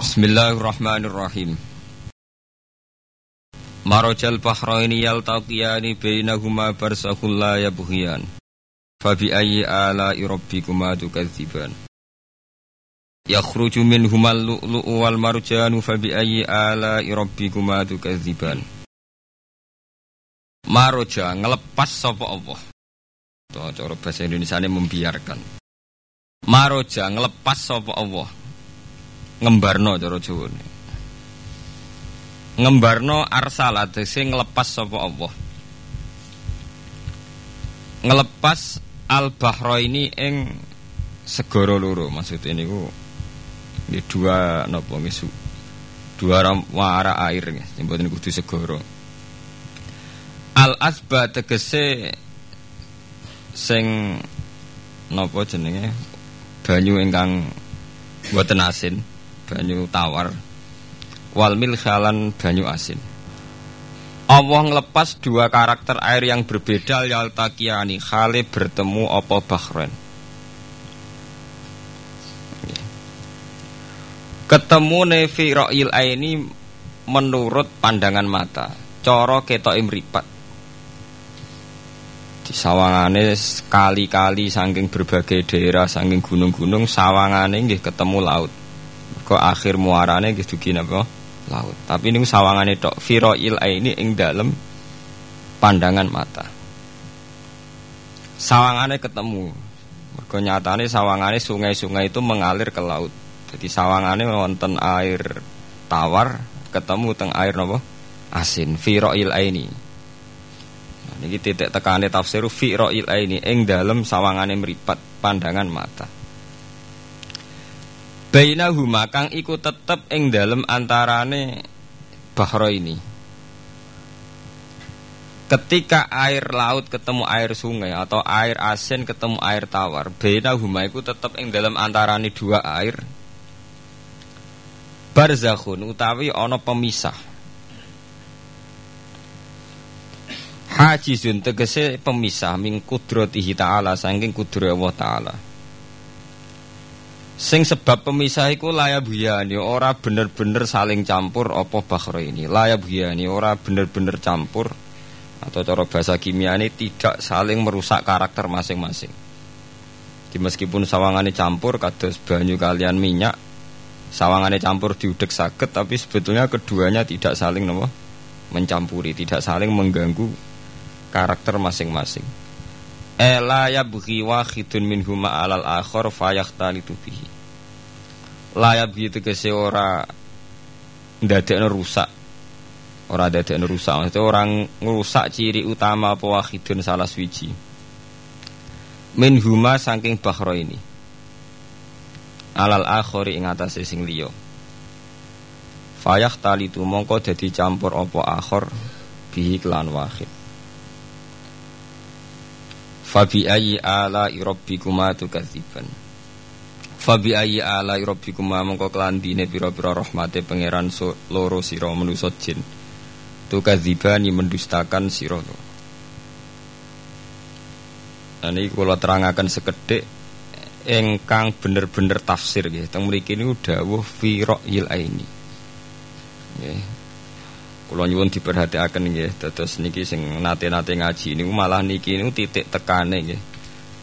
Bismillahirrahmanirrahim. Marajal bahraini yaltaqiyani bainahuma barzakhul la yabghiyan. Fabi ayyi ala'i rabbikuma tukadziban. Yakhruju minhumal lu'lu'u wal marjanu fabi ayyi ala'i rabbikuma tukadziban. Maroja ngelepas sapa Allah. Cara bahasa Indonesia ini membiarkan. Maroja ngelepas sapa Allah ngembarno cara Jawa ngembarno arsala tegese ngelepas sapa Allah. Ngelepas al bahro ini ing segara loro maksud ini ku ini dua napa ngisu dua wara air nggih mboten kudu segara. Al asba tegese sing napa jenenge banyu ingkang boten asin banyu tawar. Wal milkhalan banyu asin. Allah ngelepas dua karakter air yang berbeda yaltakiani khale bertemu opo bahrain? Ketemu nevi ro'il ini menurut pandangan mata. Coro ketok imripat di sawangane sekali-kali saking berbagai daerah saking gunung-gunung sawangane nggih ketemu laut Kok akhir muarane gitu gini apa? Laut. Tapi ini sawangane tok firoil ini ing dalam pandangan mata. Sawangane ketemu. Mergo nyatane sungai-sungai itu mengalir ke laut. Jadi sawangane wonten air tawar ketemu teng air nopo asin firoil ini. Nah, ini titik tekane tafsir firoil ini ing dalam sawangane meripat pandangan mata. Bainahuma kang iku tetep ing dalem antarane bahro ini. Ketika air laut ketemu air sungai atau air asin ketemu air tawar, bainahuma iku tetep ing dalem antarane dua air. Barzakhun utawi ana pemisah. Hajizun tegese pemisah ming kudratihi ta'ala saking kudrat Allah ta'ala. Sing sebab pemisah iku laya buyani ora bener-bener saling campur apa bakhro ini. Laya buyani ora bener-bener campur atau cara bahasa kimia ini tidak saling merusak karakter masing-masing. Di meskipun sawangannya campur kados banyu kalian minyak, sawangannya campur diudek sakit tapi sebetulnya keduanya tidak saling nopo mencampuri, tidak saling mengganggu karakter masing-masing. Ela ya bughi wahidun minhuma alal akhor fayahtalitu bihi. Laya begitu kese ora ndadekno rusak. Ora ndadekno rusak, maksudnya orang ngerusak ciri utama apa wahidun salah swiji. Minhuma saking bahro ini. Alal akhori ing atase sing liya. Fayahtalitu mongko dadi campur apa akhor bihi kelan wahid. Fabi ayi ala irabbikuma tukadziban. Fabi ayi ala irabbikuma mongko kelandine pira-pira rahmate pangeran so, loro sira manusa jin. Tukadzibani mendustakan sira. Nah, ini kalau terangkan sekedek engkang bener-bener tafsir gitu. Teng mriki niku dawuh fi ra'yil aini. Kula nyuwun diperhatiaken nggih, dados niki sing nate-nate ngaji niku malah niki niku titik tekane nggih.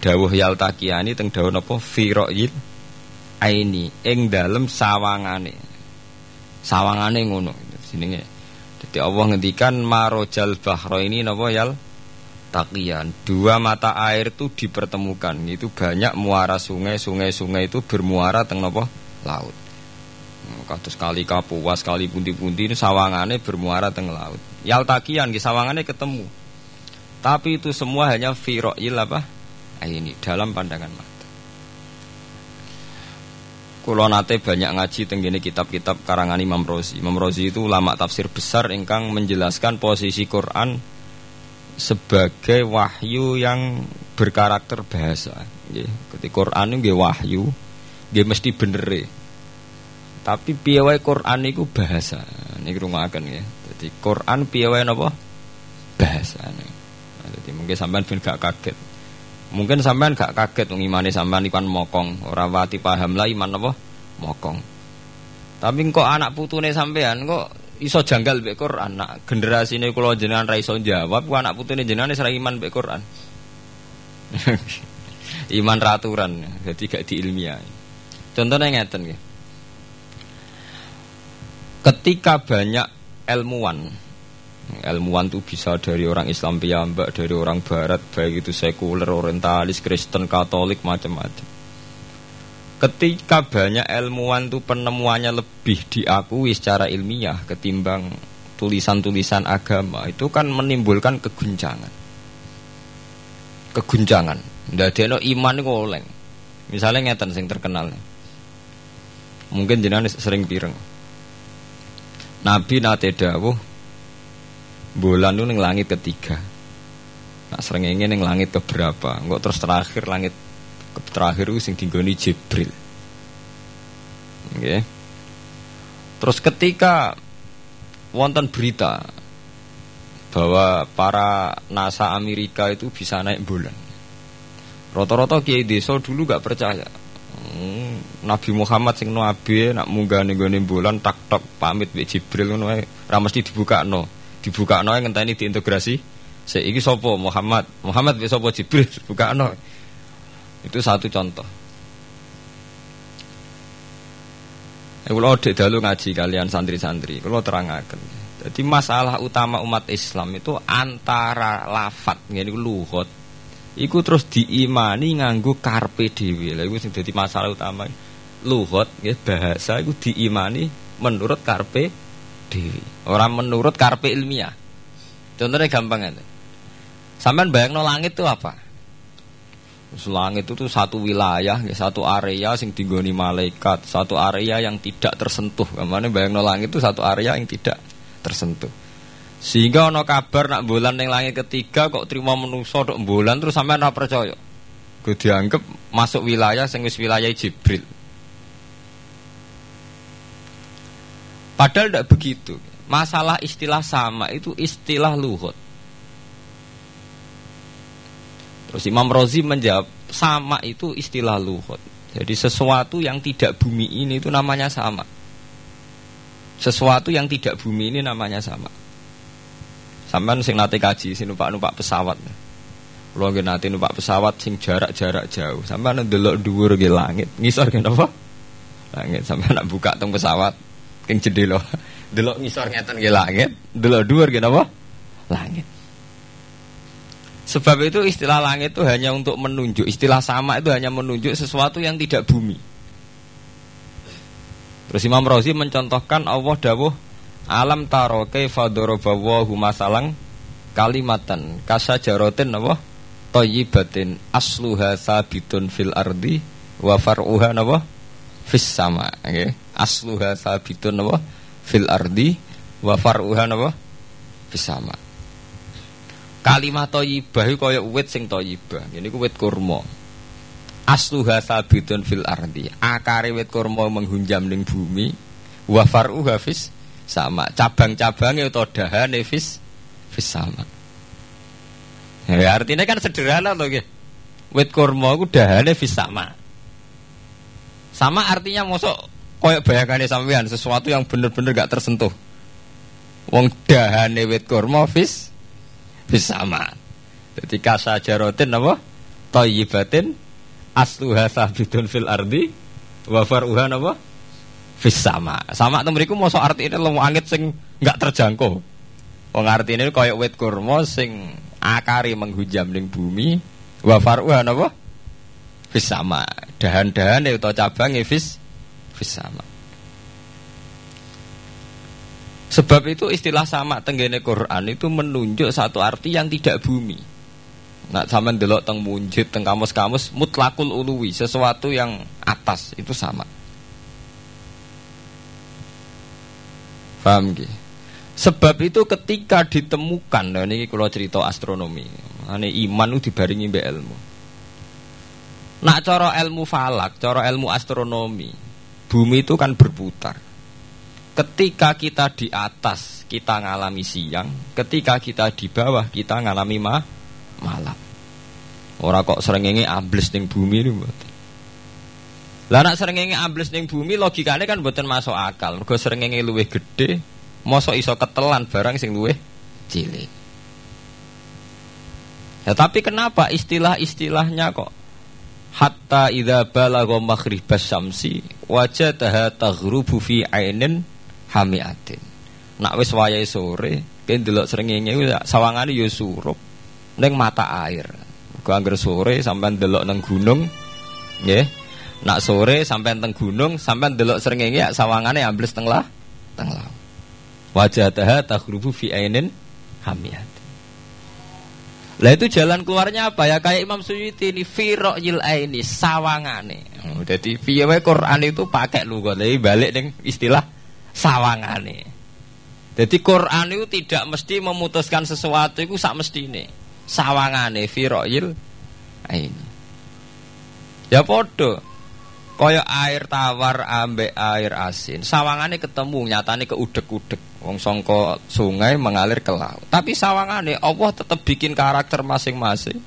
Dawuh yaltaqiani teng dawuh napa firayil aini ing dalem sawangane. Sawangane ngono jenenge. Dadi Allah ngendikan marojal bahro ini napa yal takian dua mata air itu dipertemukan itu banyak muara sungai sungai sungai itu bermuara teng napa laut kados kali Kapuas, kali pundi-pundi ini sawangane bermuara teng laut. Yaltakian di sawangane ketemu. Tapi itu semua hanya firoil apa? Ini dalam pandangan mata. Kulo nate banyak ngaji tenggine kitab-kitab karangan Imam Rozi. Imam Rozi itu ulama tafsir besar ingkang menjelaskan posisi Quran sebagai wahyu yang berkarakter bahasa. Ketika Quran itu wahyu, dia mesti bener tapi piye Quran itu bahasa. Niki rungokaken ya. Jadi Quran piye wae napa? Bahasa. Nah, jadi mungkin sampean ben gak kaget. Mungkin sampean gak kaget wong imane sampean ikan mokong, ora wati paham lah iman apa? Mokong. Tapi kok anak putune sampean kok iso janggal mbek Quran. Nak generasine kula jenengan ra jawab, kok anak putune jenengan ra iman mbek Quran. iman raturan, jadi gak diilmiah. Contohnya ngeten nggih. Ketika banyak ilmuwan ilmuwan itu bisa dari orang Islam piyambak, dari orang Barat, baik itu sekuler, orientalis, Kristen, Katolik, macam-macam. Ketika banyak ilmuwan itu penemuannya lebih diakui secara ilmiah ketimbang tulisan-tulisan agama, itu kan menimbulkan keguncangan. Keguncangan. Tidak ada iman itu oleng. Misalnya ngeten sing terkenal. Mungkin jenengan sering pireng. Nabi nate dawuh bulan itu neng langit ketiga. Nak srengenge neng langit keberapa? Enggak terus terakhir langit terakhir itu sing tinggoni Jibril. Okay. Terus ketika wonten berita bahwa para NASA Amerika itu bisa naik bulan. Roto-roto kiai desa dulu gak percaya. Hmm, Nabi Muhammad sing nabi nak munggah ning bulan tak tok pamit mbek Jibril ngono ae. Ra mesti dibukakno. Dibuka no yang ini diintegrasi. Seiki sopo Muhammad. Muhammad bisa sopo Jibril buka no itu satu contoh. Eh, kalau dek dalu ngaji kalian santri-santri, kalau terangkan. Jadi masalah utama umat Islam itu antara lafat, ini luhut, Iku terus diimani nganggu karpe dewi. Iku sing dadi masalah utama. Luhut, ya bahasa iku diimani menurut karpe dewi. Orang menurut karpe ilmiah. Contohnya gampang aja. Sampai bayang no langit itu apa? Langit itu tuh satu wilayah, ya, satu area sing tinggoni malaikat, satu area yang tidak tersentuh. Ke mana bayang no langit itu satu area yang tidak tersentuh. Sehingga ono kabar nak bulan yang langit ketiga kok terima menuso dok bulan terus sampai nak percaya. Gue dianggap masuk wilayah sing wis wilayah Jibril. Padahal tidak begitu. Masalah istilah sama itu istilah luhut. Terus Imam Rozi menjawab sama itu istilah luhut. Jadi sesuatu yang tidak bumi ini itu namanya sama. Sesuatu yang tidak bumi ini namanya sama. Sampai sing nate kaji sing numpak-numpak pesawat. Kalau nggih nate numpak pesawat sing jarak-jarak jauh. Sampai ndelok dhuwur nggih langit. Ngisor nggih napa? Langit sampai nak buka tong pesawat King jendela. Delok ngisor ngeten nggih langit, delok dhuwur nggih napa? Langit. Sebab itu istilah langit itu hanya untuk menunjuk, istilah sama itu hanya menunjuk sesuatu yang tidak bumi. Terus Imam Razi mencontohkan Allah dawuh alam taro kaifa darabawahu masalang kalimatan kasajarotin apa thayyibatin asluha sabitun fil ardi wa far'uha napa fis sama okay. asluha sabitun napa fil ardi wa far'uha napa fis sama. Kalimat thayyibah kaya wit sing thayyibah ini ku wit kurma. Asluha sabitun fil ardi. Akare wit kurma menghunjam ning bumi. Wa far'uha fis sama. Cabang-cabangnya atau dahane fis fis sama. Ya, artinya kan sederhana loh gitu wit kurma ku dahane fis sama sama artinya mosok koyok bayangannya sampean sesuatu yang bener-bener gak tersentuh. Wong dahane wit kurma fis sama. Jadi kasa jarotin apa? Toyibatin asluha sabidun fil ardi wa faruha apa? Fis sama. Sama itu mereka mosok artinya lemu angit sing gak terjangkau. Wong artinya koyok wit kurma sing akari menghujam ning bumi wa faruha apa? Fis sama dahan-dahan atau cabang fis fis sama sebab itu istilah sama tenggene Quran itu menunjuk satu arti yang tidak bumi Nah, sama delok teng munjid teng kamus-kamus mutlakul uluwi, sesuatu yang atas itu sama. Paham gak? Sebab itu ketika ditemukan, nah ini kalau cerita astronomi, ini iman itu dibaringi mbak ilmu. Nak coro ilmu falak, coro ilmu astronomi, bumi itu kan berputar. Ketika kita di atas, kita ngalami siang. Ketika kita di bawah, kita ngalami ma malam. Orang kok sering ini ambles ning bumi ini. Lah nak srengenge ambles ning bumi logikane kan mboten masuk akal. Mergo srengenge luwih gedhe, mosok iso ketelan barang sing luwih cilik. Ya tapi kenapa istilah-istilahnya kok hatta idza balagha maghribas syamsi wajadaha taghrubu fi ainin hamiatin. Nak wis wayahe sore, kene delok srengenge sawangane yo surup ning mata air. Kok anggere sore sampean delok nang gunung, nggih. Nak sore sampai teng gunung, sampai delok srengenge ya sawangane ambles teng lah, teng laut. Wajadaha taghrubu fi ainin hamiyat. Lah itu jalan keluarnya apa ya kayak Imam Suyuti ini yil aini sawangane. Oh, jadi piye Quran itu pakai lugat, tapi balik dengan istilah sawangane. Jadi Quran itu tidak mesti memutuskan sesuatu itu sak ini. Sawangane yil aini. Ya podo. Kaya air tawar ambek air asin. Sawangane ketemu nyatane ke udek-udek. Wong songko sungai mengalir ke laut. Tapi sawangane Allah tetap bikin karakter masing-masing.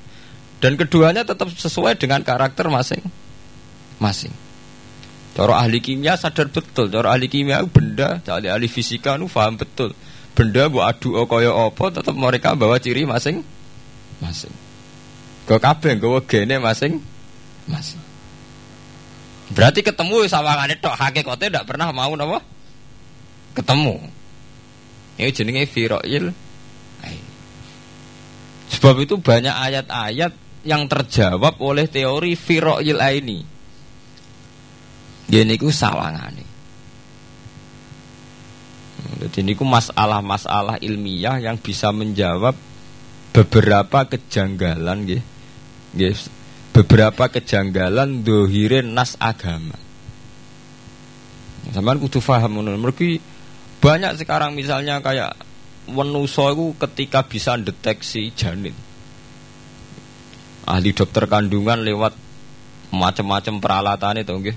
Dan keduanya tetap sesuai dengan karakter masing-masing. Cara ahli kimia sadar betul, cara ahli kimia benda, cara ahli fisika nu paham betul. Benda bu adu kaya apa tetap mereka bawa ciri masing-masing. Kau kabeh gue gene masing-masing. Berarti ketemu sawangane tok hakikate ndak pernah mau napa? Ketemu. Ini jenenge firoil. Sebab itu banyak ayat-ayat yang terjawab oleh teori firoil ini. Gini ku sawangane. Jadi ini masalah-masalah ilmiah yang bisa menjawab beberapa kejanggalan gitu beberapa kejanggalan dohirin nas agama. Sampai kudu faham Mereka banyak sekarang misalnya kayak menuso itu ketika bisa deteksi janin. Ahli dokter kandungan lewat macam-macam peralatan itu nggih.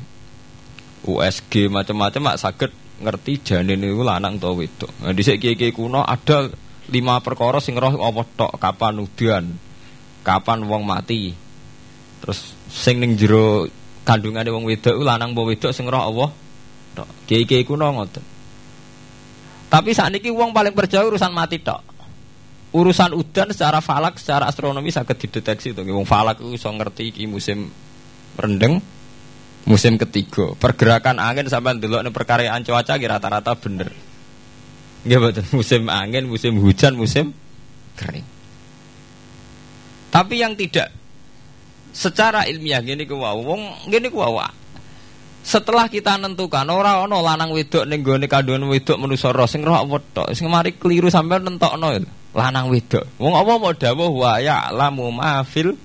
USG macam-macam mak sakit ngerti janin itu lanang atau wedok. Nah, di segi kuno ada lima perkara sing roh apa kapan udan, kapan wong mati, Terus sing ning jero kandungane wong wedok lanang apa wedok sing roh Allah. Kiai-kiai kuno ngoten. Tapi saat ini wong paling percaya urusan mati tok. Urusan udan secara falak, secara astronomi sangat dideteksi tuh. Wong falak itu so ngerti iki musim rendeng, musim ketiga. Pergerakan angin sampai dulu nih perkaryaan cuaca rata-rata bener. Nggih betul. Musim angin, musim hujan, musim kering. Tapi yang tidak secara ilmiah gini ku wau. Wong gini ku wau setelah kita nentukan ora ono lanang wedok ning gone kandungan wedok manusa roh sing roh tok sing mari keliru sampai nentokno lanang wedok. Wong apa mau dawuh wa ya'lamu ma fil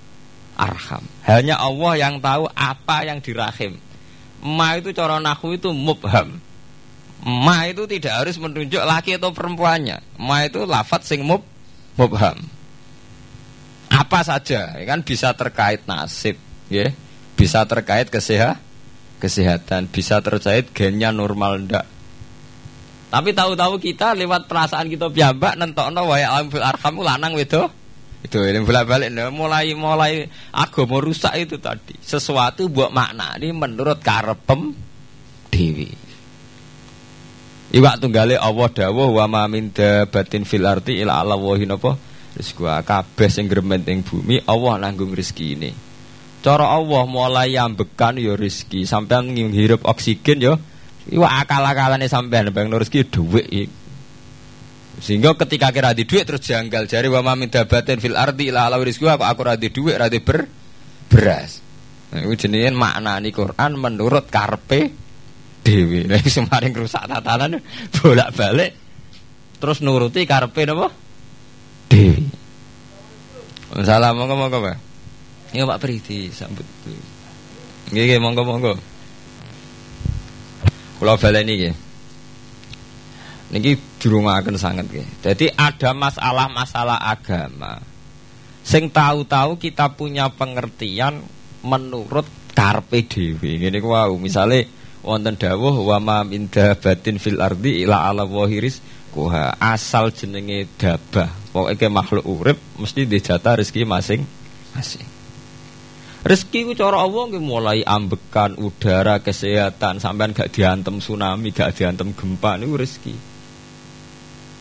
arham. Hanya Allah yang tahu apa yang di rahim ma itu cara nahu itu mubham. Ma itu tidak harus menunjuk laki atau perempuannya. Ma itu lafat sing mub mubham apa saja ya kan? Bisa terkait nasib ya. Bisa terkait kesehat kesehatan. Bisa terkait gennya normal ndak? Tapi tahu-tahu kita lewat perasaan kita piyambak nentokno wae alam fil arham lanang wedo. Itu ini bolak balik nah, mulai mulai agama rusak itu tadi. Sesuatu buat makna ini menurut karepem dewi. Iwak tunggale Allah dawuh wa ma batin fil arti ila Allah apa Terus gua kabeh sing gremet ing bumi Allah nanggung rezeki ini. Cara Allah mulai ambekan ya rezeki, sampean ngirup oksigen ya iwa akal-akalane sampean bang rezeki dhuwit Sehingga ketika kira di duit terus janggal jari wa mamin dabatin fil ardi ila ala rizki aku aku radi duit radi ber beras. Nah, itu jenis makna nih Quran menurut karpe dewi. Nah, semarin rusak tatanan bolak balik terus nuruti karpe napa? Dewi. Salam monggo monggo Pak. Ya Pak Priti sambut. Nggih nggih monggo monggo. Kula baleni nggih. Niki durungaken sangat nggih. Jadi ada masalah-masalah agama. Sing tahu-tahu kita punya pengertian menurut karpe dewi. Ngene ku wau, misale wonten dawuh wa ma min batin fil ardi ila ala wahiris kuha asal jenenge dabah pokoknya makhluk urip mesti dijata rezeki masing masing Rezeki ku cara Allah nggih mulai ambekan udara kesehatan sampean gak diantem tsunami, gak diantem gempa niku rezeki.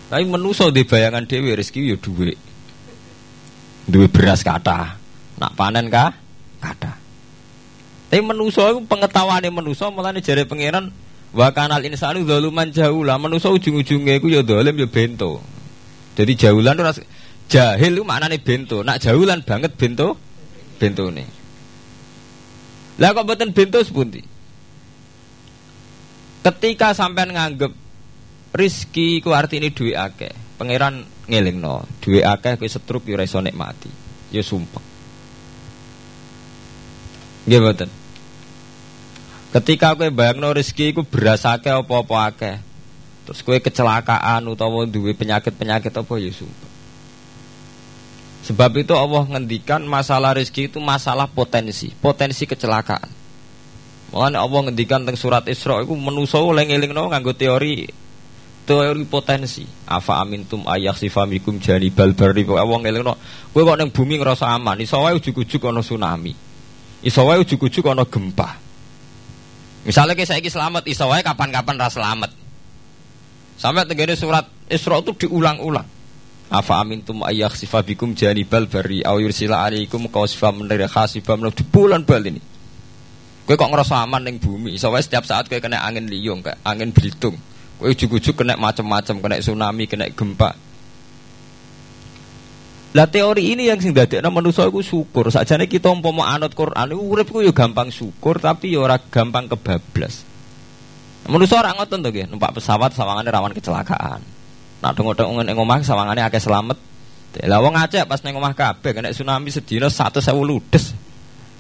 Tapi menuso di bayangan dewi rezeki ya duwe. Duwe beras kata. Nak panen kah? Kata. Tapi menuso itu pengetahuan menuso mulane jare pangeran wa kanal insanu zaluman jahula. Menuso ujung-ujungnya iku ya zalim ya bento. Jadi jahulan itu jahil itu maknane bento. Nak jahulan banget bento bentone. Lah kok mboten bento sepundi? Ketika sampean nganggep rizki ku artine duwe akeh, pangeran ngelingno, duwe akeh kuwi setruk yo nikmati. Ya sumpah. Mboten. Ketika kowe bayangno rezeki iku beras akeh apa-apa akeh. Terus kowe kecelakaan utawa duwe penyakit-penyakit apa ya sumpah. Sebab itu Allah ngendikan masalah rezeki itu masalah potensi, potensi kecelakaan. Mulane Allah ngendikan tentang surat Isra itu menuso eling-elingno nganggo teori teori potensi. Afa amintum ayak sifamikum janibal barri. Allah ngelingno kowe kok ning bumi ngerasa aman, iso ujug-ujug ana tsunami. Iso ujug-ujug ana gempa. Misalnya kayak saya selamat, iso kapan-kapan ras selamat. Sampai tenggene surat Isra itu diulang-ulang. Afa amintum ayyak sifabikum janibal bari aw yursila alaikum qasifa menir khasifa di bulan bal ini. Kowe kok ngerasa aman ning bumi, soalnya setiap saat kowe kena angin liung, kayak angin belitung. Kowe ujug-ujug kena macam-macam, kena tsunami, kena gempa. Lah teori ini yang sing dadekno manusa iku syukur. Sakjane kita umpama anut Quran urip ku yo gampang syukur tapi yo ora gampang kebablas. Manusa orang ngotot tuh gitu, numpak pesawat sawangane rawan kecelakaan. Nah, dongok-dongok mah omah sawangane akeh selamat. Lah wong Aceh pas ning omah kabeh kena tsunami sedina 100.000 ludes.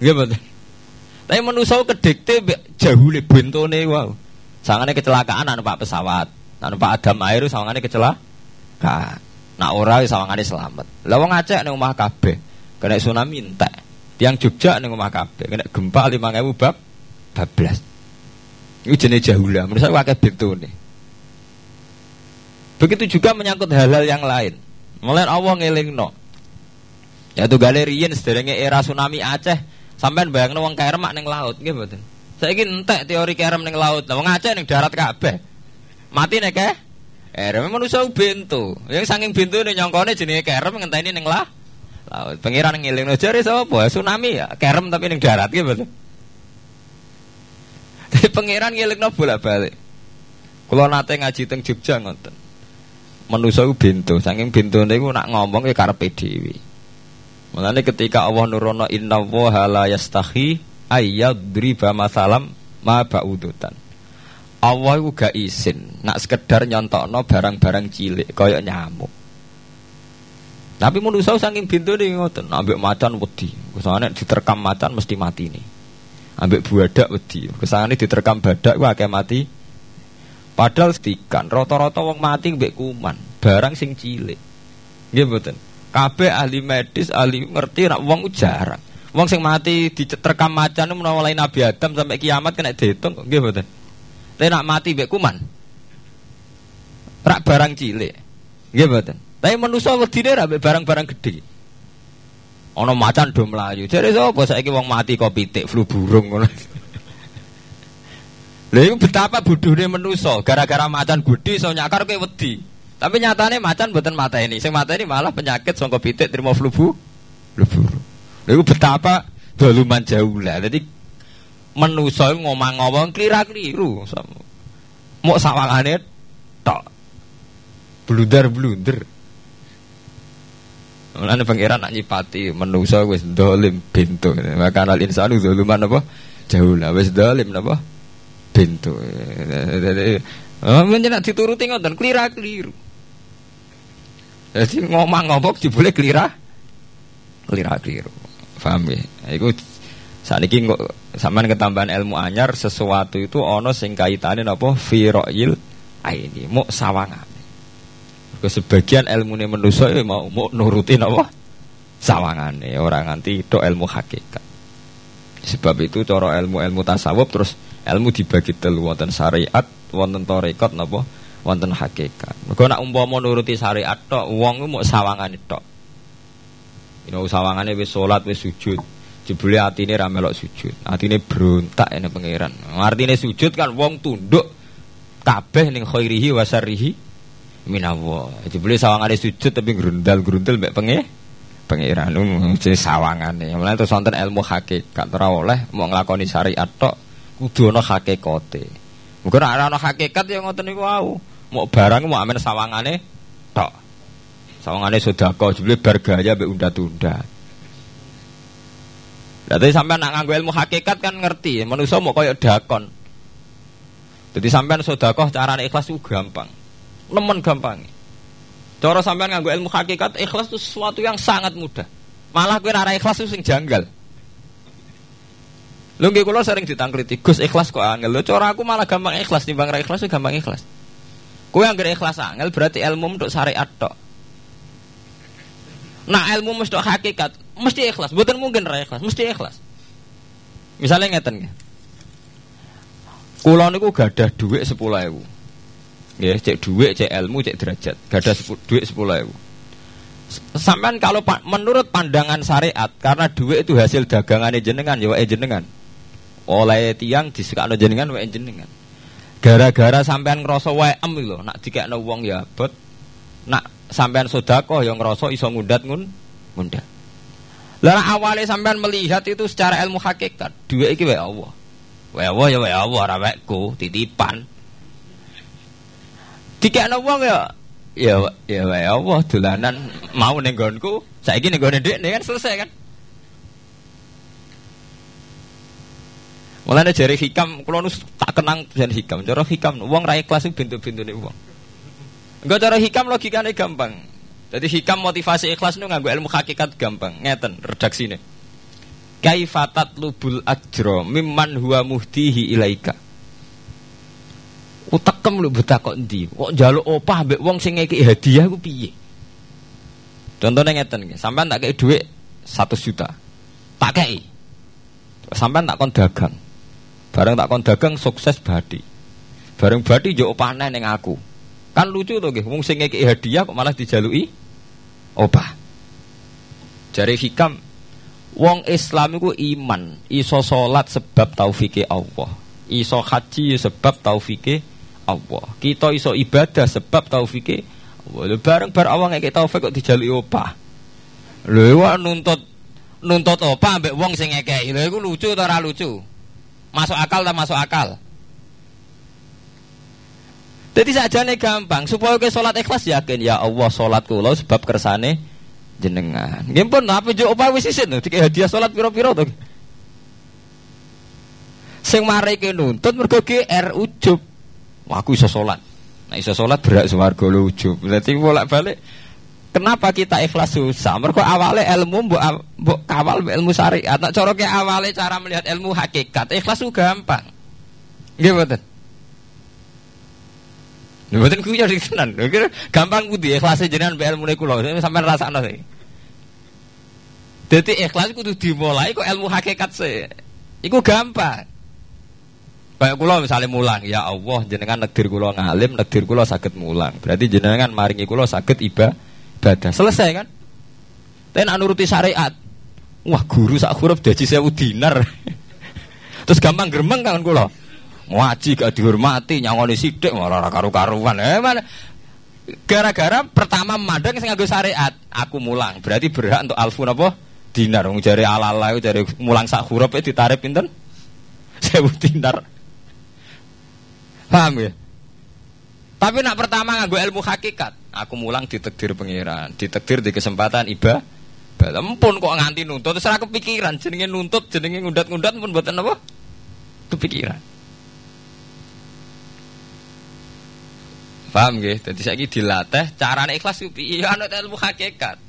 Nggih mboten. Tapi manusa kedikte jahule bentone wow, Sangane kecelakaan nah, numpak pesawat. Nah, numpak adam air sawangane kecelakaan. Nak ora sawangane selamat. Lah wong Aceh ning omah kabeh kena tsunami entek. Tiang Jogja ning omah kabeh kena gempa 5000 bab 12. Itu jenis jahula. Menurut saya wakil nih Begitu juga menyangkut halal yang lain. Mulai Allah ngiling no. Yaitu galerian sederhana era tsunami Aceh sampean bayangno wong kerem remak ning laut betul. Saya ingin entek teori kerem neng laut. Lah wong Aceh ning darat kabeh. Mati neng eh Kerem manusia bintu Yang saking bintu nih nyongkone jenis kerem ngentahin neng lah. Laut. Pengiran jari sama sapa? Tsunami ya kerem tapi neng darat Gitu, betul. Tapi pangeran ngeling no bolak-balik. Kalau nate ngaji teng Jogja ngoten. Manusia itu bintu saking niku nak ngomong ya karepe dhewe. Mulane ketika Allah nurono inna wa la yastahi ayyadriba masalam ma ba'udutan. Allah itu gak izin nak sekedar nyontokno barang-barang cilik kaya nyamuk. Tapi manusia saking bintu nih ngoten ambek macan wedi kesane diterkam macan mesti mati nih ambek buadak wedi kesane diterkam badak wah kayak mati Padahal setikan rata-rata wong mati mbek kuman, barang sing cilik. Nggih mboten. Kabeh ahli medis, ahli ngerti nek wong jarang. Wong sing mati dicetrekam macan menawa mulai Nabi Adam sampai kiamat kena dihitung nggih mboten. Tapi nak mati mbek kuman. Rak barang cilik. Nggih mboten. Tapi manusa wedine ra barang-barang gede. Ana macan do mlayu. Jare sapa saiki wong mati kok pitik flu burung ngono. Lha iku betapa bodohne menuso, gara-gara macan gudi so nyakar kowe wedi. Tapi nyatane macan mboten mata ini. Sing mata ini malah penyakit sangka pitik terima flu bu. Flu burung. Lha iku betapa doluman jauh lah. Dadi menuso ngomong-ngomong klira-kliru. Mau sawangane tok. Blunder-blunder. Mulane pangeran nak nyipati menuso wis dolim bintu. Maka al insanu zaluman apa? Jauh lah wis dolim napa? bintu. Oh, menjenak dituruti ngoten klira keliru. Jadi ngomong ngomong boleh klira klira keliru. Paham ya? Iku ini sampean ketambahan ilmu anyar sesuatu itu ono sing kaitane napa fi ra'yil aini mau sawangan. Ke sebagian ilmu ini manusia ya mau mau nurutin apa sawangan orang nanti itu ilmu hakikat. Sebab itu coro ilmu-ilmu tasawuf terus ilmu dibagi telu wonten syariat, wonten tarekat napa? Wonten hakikat. Mergo nak umpama nuruti syariat tok, wong mau sawangane tok. Ino sawangane wis salat, wis sujud. Jebule atine ra melok sujud. Atine berontak ini pangeran. Artine sujud kan wong tunduk kabeh ning khairihi wa syarrihi minallah. Jebule sawangane sujud tapi grundal-grundal mbek penge pangeran jadi sawangane. Mulane terus wonten ilmu hakikat ora oleh mau nglakoni syariat tok kudu ana hakikate. Mungkin ora ana hakikat ya ngoten niku wau. Mau barang mau amen sawangane tok. Sawangane sedekah jebule bar gaya mbek unda-unda. Jadi sampai nak nganggo ilmu hakikat kan ngerti, manusia mau koyok dakon. Jadi sampean sodakoh cara ikhlas itu gampang, nemen gampang. Cara sampean nganggo ilmu hakikat ikhlas itu sesuatu yang sangat mudah. Malah kue arah ikhlas itu sing janggal. Lu nggih kula sering ditangkliti, Gus ikhlas kok angel. Lho cara aku malah gampang ikhlas timbang ra ikhlas gampang ikhlas. Kowe anggere ikhlas angel berarti ilmu untuk syariat tok. Nah ilmu mesti hakikat, mesti ikhlas. Bukan mungkin raya ikhlas, mesti ikhlas. Misalnya ngeten nggih. Kula niku gadah dhuwit 10.000. Nggih, cek dhuwit, cek ilmu, cek derajat. Gadah dhuwit 10.000. Sampai kalau menurut pandangan syariat karena duit itu hasil dagangan jenengan ya jenengan. Oleh tiang disekakno jenengan wae jenengan. Gara-gara sampean ngrasa wae em lho, nak dikekno wong ya abot. Nak sampean sodako yang ngerasa iso ngundat ngun ngundat. Lah awalnya sampean melihat itu secara ilmu hakikat, dua iki wae Allah. Wae Allah ya wae Allah ora titipan. Dikekno wong ya ya ya wae Allah dolanan mau ning nggonku, saiki ning nggone nih kan selesai kan. Mulane jari hikam kula tak kenang jan hikam. Cara hikam wong ra ikhlas pintu-pintune wong. Enggak cara hikam logikanya gampang. Jadi hikam motivasi ikhlas itu nganggo ilmu hakikat gampang. Ngeten redaksine. Kaifatat lubul ajro mimman huwa muhtihi ilaika. Utekem lu buta kok ndi? Kok njaluk opah mbek wong sing ngeki hadiah ku piye? Contohnya ngeten nggih, sampean tak kei dhuwit 1 juta. Tak kei. Sampean tak kon dagang. Bareng tak kon dagang sukses badi. Bareng badi yo opahne ning aku. Kan lucu tuh, wong sing ngekeki hadiah kok malah dijalui opah. Jari hikam wong Islam itu iman, iso salat sebab taufike Allah. Iso haji sebab taufike Allah. Kita iso ibadah sebab taufike Allah. Bareng bar awang ngekeki taufik kok dijalui opah. Lho nuntut nuntut opah ambek wong sing ngekeki. Lho iku lucu atau ora lucu? Masuk akal tak masuk akal? Jadi nih gampang supaya ke sholat ikhlas yakin ya Allah sholat kulo sebab kersane jenengan. Gimpun apa jo apa wis isin tuh hadiah sholat piro-piro tuh. Sing mari ke nuntut mergo ujub. Aku iso sholat. Nah iso sholat berak swarga lo ujub. Berarti bolak-balik Kenapa kita ikhlas susah? Mergo awalnya ilmu mbok mbok kawal ilmu syariat. Nak cara awalnya cara melihat ilmu hakikat. Ikhlas itu gampang. Nggih Lha mboten kuwi jadi tenan. Gampang kudu ikhlas jenengan mbek ilmune kula. Sampeyan rasakno sih. Dadi ikhlas kudu dimulai kok ilmu hakikat sih. Iku gampang. Kayak kula misalnya mulang, ya Allah jenengan negdir kula ngalim, negdir kula sakit mulang. Berarti jenengan maringi kula sakit ibadah. Selesai kan? Tapi nak nuruti syariat. Wah, guru sak huruf daji sewu dinar. Terus gampang gremeng kan kula ngaji gak dihormati nyangoni sidik malah karu-karuan eh mana gara-gara pertama memandang sing syariat aku mulang berarti berhak untuk alfu napa dinar wong jare ala-ala jare mulang sak huruf itu ditarik pinten 1000 dinar paham ya tapi nak pertama nganggo ilmu hakikat aku mulang ditekdir pangeran ditekdir di kesempatan iba Ampun kok nganti nuntut terus aku kepikiran jenenge nuntut jenenge ngundat-ngundat pun buatan apa kepikiran Paham nggih? Dadi saiki dilatih carane ikhlas ku piye? Ya anut ilmu hakikat.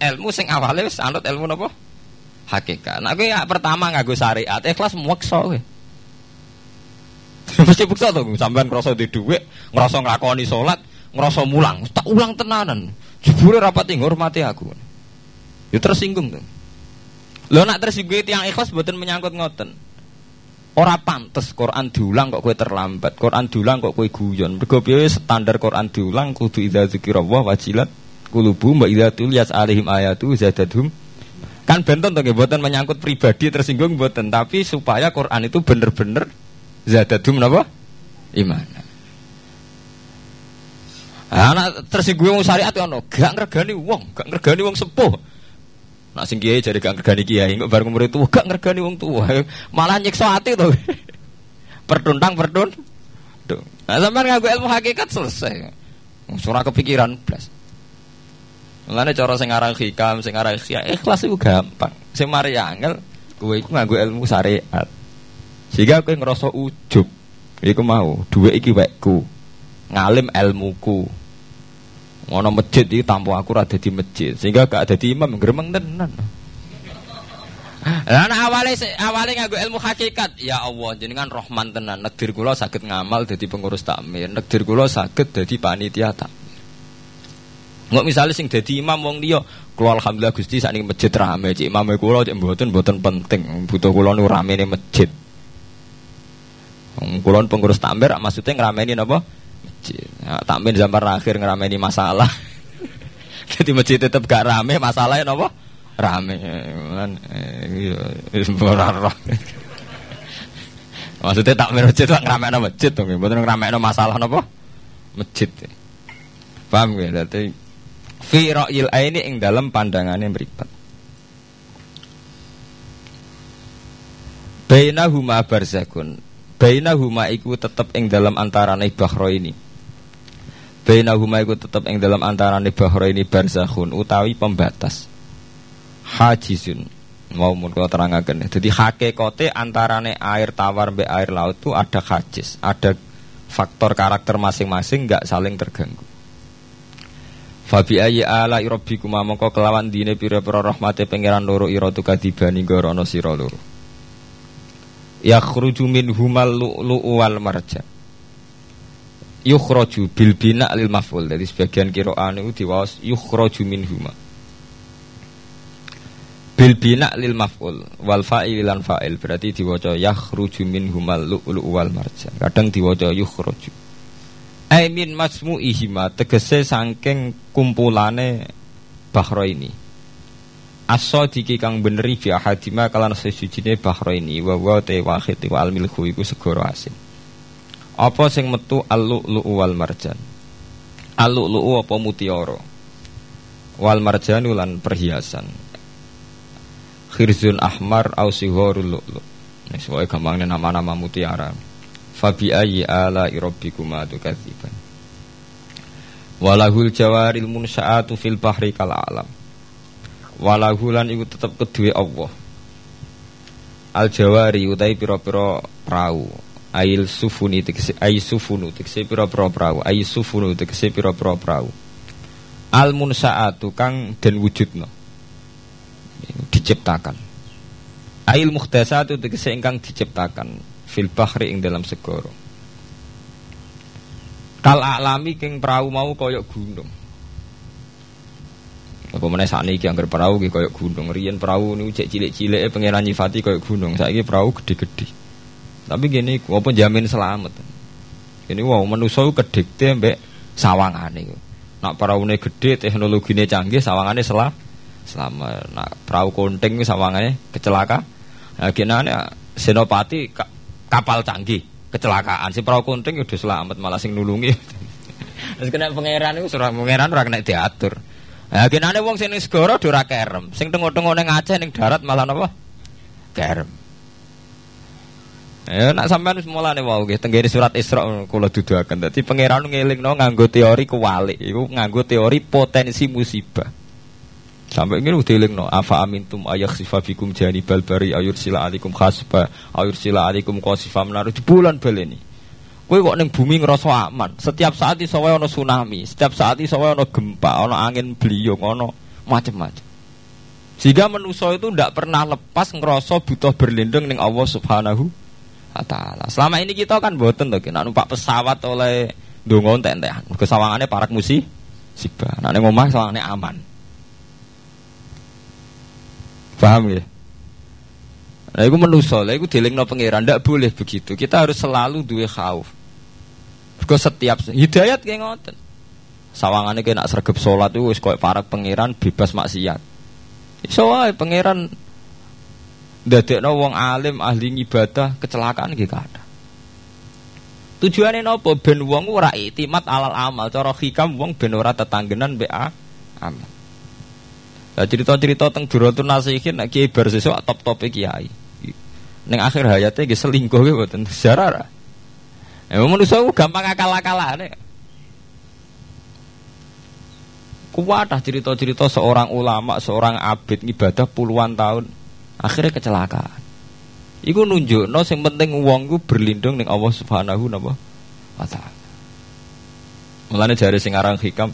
Ilmu sing awale wis anut ilmu napa? Hakikat. Nah kowe ya pertama nganggo syariat, ikhlas meksa kowe. Mesti bukti to sampean ngrasa di dhuwit, ngrasa nglakoni salat, ngrasa mulang, tak ulang tenanan. Jebule rapat ngurmati aku. Ya tersinggung tuh. Lo nak tersinggung yang ikhlas buatan menyangkut ngoten. Ora pantes Quran diulang kok kowe terlambat. Quran diulang kok kowe guyon. Mergo standar Quran diulang kudu idza dzikrullah wajilat qulubu wa idza tuliyat alaihim ayatu zadadhum Kan benton tuh buatan menyangkut pribadi tersinggung buatan, tapi supaya Quran itu bener-bener zadadum apa? Iman. Anak tersinggung syariat ono, gak ngergani wong, gak ngergani wong sepuh. Nak sing kiai jadi gak ngergani kiai, nggak bareng umur itu gak ngergani wong tua, malah nyiksa hati tuh. pertuntang pertun. Nah, sampai ngaku ilmu hakikat selesai. Surah kepikiran plus. Mulane cara sing aran hikam, sing aran ikhlas itu gampang. Sing mari angel kowe iku nganggo ilmu syariat. Sehingga kowe ngerasa ujub. Iku mau, duwe iki wekku. Ngalim ilmuku. Ngono masjid iki tanpa aku ora dadi masjid. Sehingga gak dadi imam gremeng tenan. Lah awale awale nganggo ilmu hakikat, ya Allah jenengan Rahman tenan. Negdir kula saged ngamal dadi pengurus takmir, negdir kula saged dadi panitia tak. Nggak misalnya sing jadi imam wong dia, kalau alhamdulillah gusti saat ini masjid rame, cik imam kulo cik buatan buatan penting, butuh kulo nu rame nih masjid. Kulon pengurus tamber maksudnya ngeramein apa? Ya, takmin zaman akhir ngeramein masalah. Jadi masjid tetap gak rame, masalahnya apa? Rame. Kan eh, Maksudnya takmir masjid itu ngeramein masjid tuh, bukan ngeramein masalah apa? Masjid. Paham ya? Jadi fi ra'yil aini ing dalam pandangannya meripat huma barzakun huma iku tetep ing dalam antarane bahro ini huma iku tetep ing dalam antarane bahro ini barzakhun utawi pembatas. Hajizun mau mun kula jadi hakikate antarane air tawar be air laut itu ada hajiz ada faktor karakter masing-masing nggak saling terganggu. Fabi ayi ala kuma mongko kelawan dine pira-pira rahmate pangeran loro ira tu kadibani gorono sira loro. Yakhruju min humal lu'lu wal marja. Yukhraju bil bina lil maf'ul. Jadi sebagian qira'an itu diwaos yukhraju min huma. Bil bina lil maf'ul wal fa'il lan fa'il berarti diwaca yakhruju min humal lu'lu wal marja. Kadang diwaca yukhraju. Aimin masmu ihima tegese sangking kumpulane bahro ini. Aso diki kang beneri fi ahadima kalan sesujine bahro ini wa wa te wahid wa al milku iku segoro asin. Apa sing metu al-lu'lu wal marjan? Al-lu'lu apa mutiara? Wal marjan ulan perhiasan. Khirzun ahmar au sihorul lu'lu. Nek wae gampangnya nama-nama mutiara. Fabi ayyi ala rabbikuma tukadziban Walahul jawaril munsaatu fil bahri kal alam Walahulan iku tetep kedue Allah. Al jawari utai pira-pira prau. Ail sufuni tegese ai sufunu tegese pira-pira prau. Ai sufunu tegese pira-pira prau. Al munsaatu kang den wujudno diciptakan. Ail muhdasatu tegese ingkang diciptakan. Fil bahri ing dalam segoro kal alami king perahu mau koyok gunung apa saat ini angker perahu ki koyok gunung. Rian perahu ini cek cilik cilik pangeran nyifati koyok gunung. Saya ini perahu gede gede tapi gini apa jamin selamat? Ini wow manusia kedekte mbek sawangan itu nak perahu ini gede teknologi ini canggih sawangannya selah selama nak perahu konting sawangannya kecelaka. Gini senopati kapal canggih kecelakaan. Si perahu kunting udah selamat malah sing nulungi. Terus kena pangeran itu surah pangeran ora kena diatur nah kena wong sing segoro ora kerem sing tengok-tengok Aceh neng darat malah napa kerem Ya nak sampean wis mulane wau nggih tenggene surat Isra kula duduaken. Dadi pangeran ngelingno nganggo teori kewalik iku nganggo teori potensi musibah. Sampai ini udah no Afa amintum ayak sifa fikum jani balbari ayur sila alikum khasba ayur sila alikum kosifa menaruh di bulan bel ini. Kue kok neng bumi ngerasa aman. Setiap saat iso wae ono tsunami, setiap saat iso wae ono gempa, ono angin beliung, ono macam-macam. Sehingga manusia itu tidak pernah lepas ngerasa butuh berlindung neng Allah Subhanahu wa taala. Selama ini kita kan boten tuh, kita numpak pesawat oleh dongon entek-entekan. Kesawangannya parak musi sibah. Nah ning omah aman. Paham ya? Nah, itu menuso, lah itu no pangeran, tidak boleh begitu. Kita harus selalu dua khauf. Kau setiap hidayat kayak ngoten. Kayak nak sergap sholat itu, kau parak pangeran bebas maksiat. Iso wae pangeran ndadekno wong alim ahli ibadah kecelakaan iki ada. Tujuannya nopo ben wong ora itimat alal amal, cara hikam wong ben ora tetanggenan be amal. Lah cerita-cerita teng Duratun Nasihin nek kiai bar sesuk top-top kiai. Ning akhir hayate nggih selingkuh ge mboten sejarah. Ya manusa gampang akal-akalane. Kuat cerita-cerita seorang ulama, seorang abid ibadah puluhan tahun, akhirnya kecelakaan. Iku nunjuk, no sing penting uang berlindung dengan Allah Subhanahu wa taala. Mulane jari sing aran hikam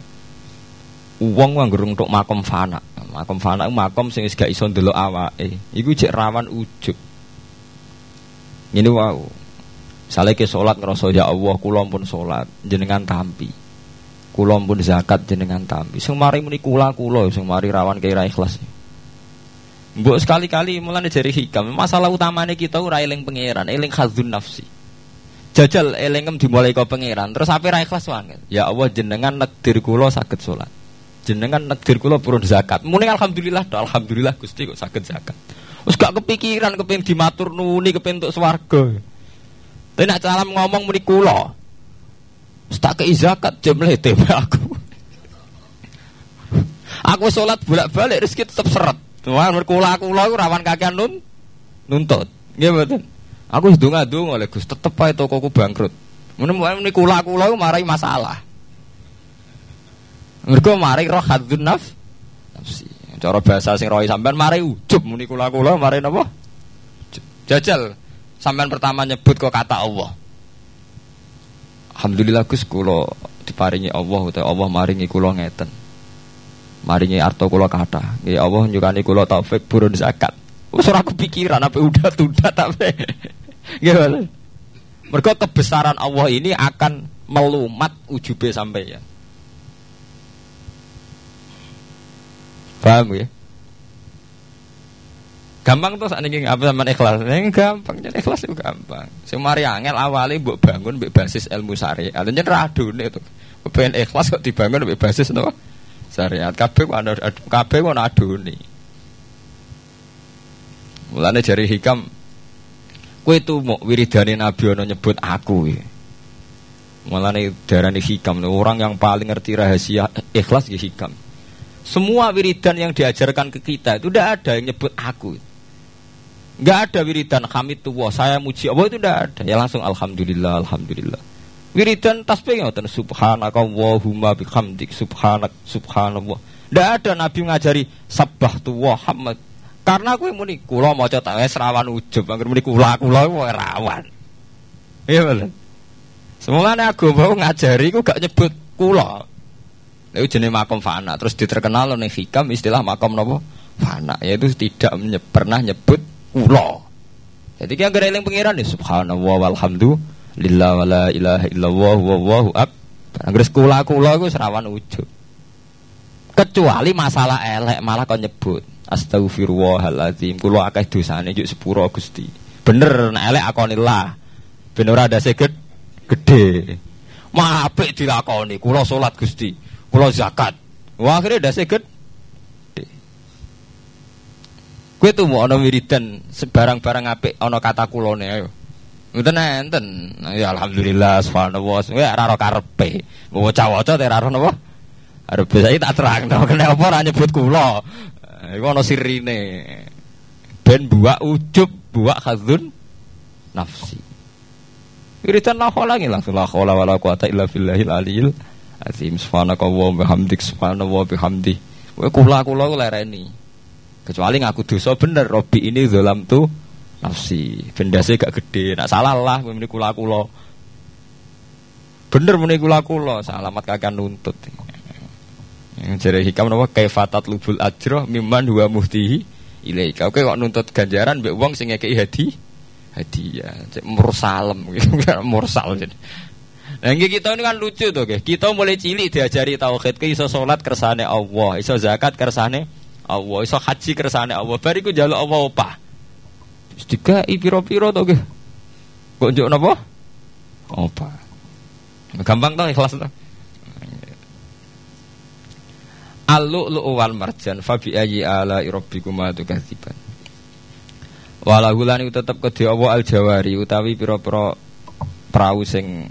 uang uang gerung untuk makom fana. Makom fana makom sing gak iso ndelok awake. Iku cek rawan ujub. Ini wow. Misalnya ke sholat ngerasa ya Allah kulon pun sholat jenengan tampi kulon pun zakat jenengan tampi Sing mari muni kula kula sing mari rawan kira ikhlas Mbok sekali-kali mulane jari hikam. Masalah utamanya kita ora eling pangeran, eling khazun nafsi. Jajal elingem dimulai kau pangeran, terus apa ra ikhlas wangel. Ya Allah jenengan nekdir kula saged salat. Jenengan nekdir kula purun zakat. Muni alhamdulillah, do, alhamdulillah Gusti kok saged zakat. Wis gak kepikiran kepengin dimatur nuni kepengin untuk swarga. Tapi nak salam ngomong muni kula. Tak kei zakat jemlete aku. Aku sholat bolak-balik rezeki tetap seret. Tuhan berkula kula aku rawan kakean nun nuntut. Nggih mboten. Aku wis donga-donga oleh Gus, tetep ae tokoku bangkrut. Mun muni kula kula marai masalah. Mergo mari roh hadzun naf. Cara bahasa sing rohi sampean mari ujub muni kula kula mari napa? Jajal sampean pertama nyebut kok kata Allah. Alhamdulillah Gus kula diparingi Allah utawa Allah maringi kula ngeten. Maringi arto kula kata ya Allah nyukani kula taufik burun zakat. Wis ora kepikiran apa udah tunda tapi gimana mereka kebesaran Allah ini akan melumat ujube sampai ya paham ya gampang tuh saat ini apa sama ikhlas. Ini gampang jadi ikhlas itu gampang. Semari angel awalnya buat bangun buat basis ilmu syariat. Adanya radun itu. Pengen ikhlas kok dibangun buat basis no syariat. Kabeh ana kabeh ana adune. Mulane jari hikam kowe itu mau wiridane nabi ana nyebut aku ya. Mulane darani hikam. Orang yang paling ngerti rahasia ikhlas ya hikam. Semua wiridan yang diajarkan ke kita itu tidak ada yang nyebut aku nggak ada wiridan hamid tuwa saya muji Allah itu tidak ada ya langsung alhamdulillah alhamdulillah Wiridan tasbih ngoten subhanaka wahumma bihamdik subhanak subhanallah. Ndak ada nabi ngajari sabah tu Muhammad. Karena aku muni kula maca tak wis rawan ujub, angger muni kula kula rawan. Iya bener. Semuanya agama ngajari ku gak nyebut kula. Itu jenis makom fana. Terus diterkenal oleh hikam istilah makom nopo fana. Yaitu tidak pernah nyebut kula. Jadi yang gereling pengiran nih subhanallah walhamdulillah lillah wala ilaha illallah wallahu ab Anggere sekolah kula iku serawan ujub. Kecuali masalah elek malah kau nyebut astagfirullahaladzim kula akeh dosane juk sepuro Gusti. Bener nek elek akonillah. Ben ora ada seged gede. Mah apik dilakoni kula salat Gusti, kula zakat. Wah akhirnya ada seged Kue tuh mau ono wiridan sebarang-barang apik ono kata kulone ayo. Mboten enten. Ya alhamdulillah subhanallah. Ya ora ora karepe. Waca-waca teh ora napa? Arep saya tak terangno kena apa ora nyebut kula. Iku ana sirine. Ben buak ujub, buak khadzun nafsi. Wiridan la lagi langsung la haula wala quwata illa billahil aliyil azim. Subhanaka wa bihamdik subhanallah bihamdi. Kowe kula-kula lereni. Kecuali ngaku dosa bener, Robi ini zalam tuh nafsi. Benda saya gak gede nak salah lah muni kula kula bener muni kula kula salamat kagak nuntut jadi hikam nama kaifatat lubul ajroh mimman dua muhtihi ilaika. Oke kok nuntut ganjaran mbek wong sing ngekeki hadi? Hadiah. Cek mursalem gitu mursal jadi Nah, kita ini kan lucu tuh. Kita mulai cilik diajari tauhid, ke iso salat kersane Allah, iso zakat kersane Allah, iso haji kersane Allah. Bariku jaluk Allah opah. Dikai piro-piro to nggih. Kok njuk napa? Apa? Gampang to ikhlas to. Alu lu wal marjan fabi ayyi ala rabbikuma tukadziban. Walahu lan tetep kedhe Allah al jawari utawi pira-pira prau sing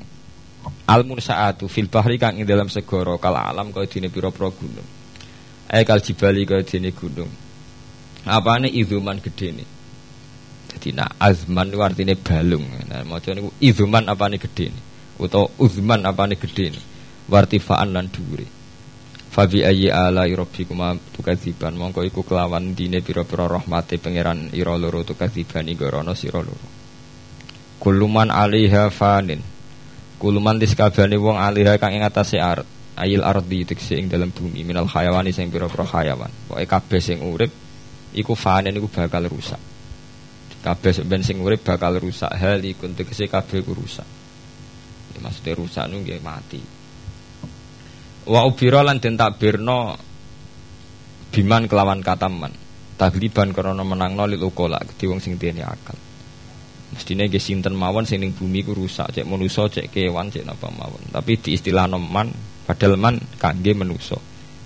al munsaatu fil bahri kang dalam segara kal alam kaya dene pira-pira gunung. Ae kal jibali kaya dene gunung. Apane izuman gedene. Jadi nak azman itu artinya balung. Nah, maca niku izuman apane gedene utawa uzman apane gedene. Wartifaan lan dhuwure. Fabi ayyi ala rabbikuma tukadziban mongko iku kelawan dine pira-pira rahmate pangeran ira loro tukadziban igorono sira loro. Kuluman alaiha fanin. Kuluman diskabane wong alaiha kang ing atase art. Ayil ardi tekse ing dalam bumi minal hayawani sing pira-pira hayawan. Pokoke kabeh sing urip iku fanin iku bakal rusak. Kabeh ben sing urip bakal rusak halikun tekse kabeh ku rusak. Ya, maksudnya rusak nu mati. Wa ubira lan den takbirno biman kelawan kataman. Tagliban krana menangno lil ukola kedhi wong sing duweni akal. Mestine nggih sinten mawon sing bumi ku rusak, cek manusa, cek kewan, cek napa mawon. Tapi di istilah man padahal man kangge manusa.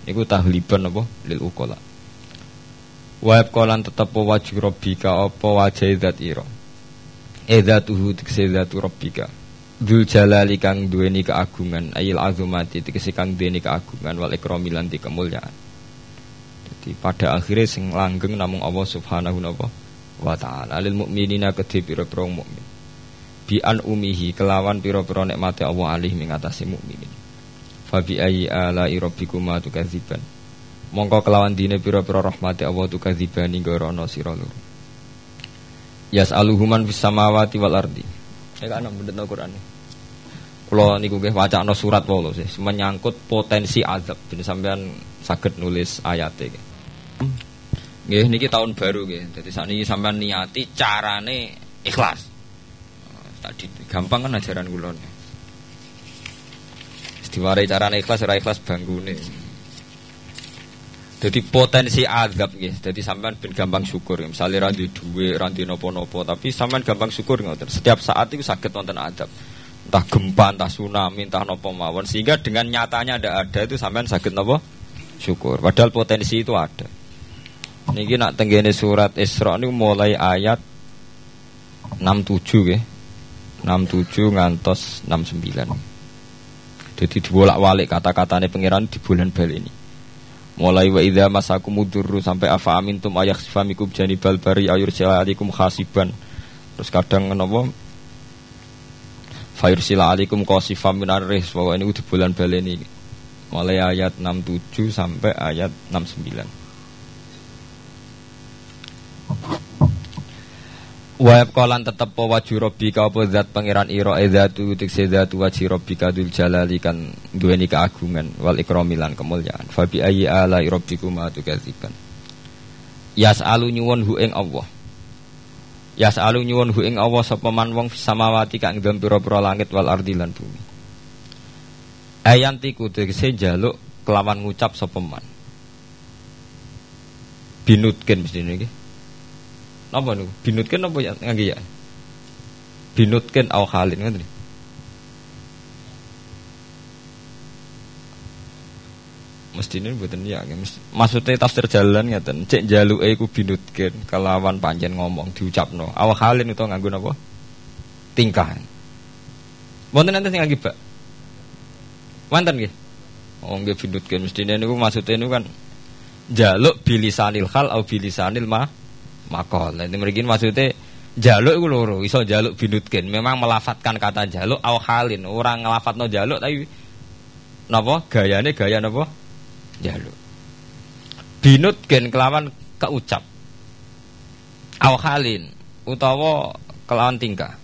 Niku tahliban apa lil ukola. Wa kolan tetep wajib rabbika apa wajah zat ira. Edzatuhu tikse zatu rabbika. Dul jalali kang duweni keagungan ayil azumati tegese kang duweni keagungan wal ikrami lan kemuliaan. Jadi pada akhirnya sing langgeng namung Allah Subhanahu wa taala lil mukminina kedhe pira-pira. Bi an umihi kelawan pira-pira nikmate Allah alih ing atase mukminin. Fa bi ayyi ala rabbikuma tukadziban. Mongko kelawan dine pira-pira rahmate Allah tukadziban ing ana sira loro. Yas'aluhuman fis samawati wal ardi. Saya kan bener Quran. Kalau niku nggih wacana surat wae sih menyangkut potensi azab ben sampean saged nulis ayat iki. Nggih niki tahun baru nggih. Dadi sakniki sampean niati carane ikhlas. Tadi gampang kan ajaran kula. Diwarai carane ikhlas ora ikhlas banggune. Jadi potensi azab gitu. Jadi sampean ben gampang syukur. Misalnya ranti duwe, ranti nopo-nopo, tapi sampean gampang syukur ngoten. Setiap saat itu sakit nonton azab. Entah gempa, entah tsunami, entah nopo mawon. Sehingga dengan nyatanya ada ada itu sampean sakit nopo syukur. Padahal potensi itu ada. Niki nak tenggene surat Isra ini mulai ayat 67 ya. 67 ngantos 69. Jadi dibolak-balik kata-katanya pangeran di bulan bal ini. Mulai wa idza masakum mudurru sampai afa amintum ayak sifamikum janibal bari ayursila alaikum khasiban. Terus kadang menapa Fayursila alaikum qasifam minar rih bahwa ini di bulan balen ini. Mulai ayat 67 sampai ayat 69. Wa kolan tetep po waju rabbika apa zat pangeran ira edzatu utik sedatu wajhi rabbika dul jalali kan duweni keagungan wal ikrami lan kemuliaan. Fa bi ayyi ala rabbikuma tukadziban. Yas'alu nyuwun hu ing Allah. Yas'alu nyuwun hu ing Allah sapa man wong samawati kang dalem pira-pira langit wal ardi lan bumi. Ayantiku tegese njaluk kelawan ngucap sapa man. Binutken mesti niki. Napa niku? Binutkeun napa ya ngangge ya? Binutkeun au halin ngoten. Mestine mboten ya, maksudnya tafsir jalan ngeten, cek jaluke iku binutkeun kelawan panjen ngomong diucapno. Aw halin utawa nganggo napa? Tingkah. Wonten nanti sing ngangge, Pak. Wonten nggih. Oh nggih binutkeun mestine niku maksudnya niku kan jaluk bilisanil hal au bilisanil ma makol. Nanti mereka maksudnya jaluk itu loro, iso jaluk binutkin. Memang melafatkan kata jaluk au halin. Orang no jaluk tapi napa gayane gaya napa? Jaluk. Binutkin kelawan keucap. Au halin utawa kelawan tingkah.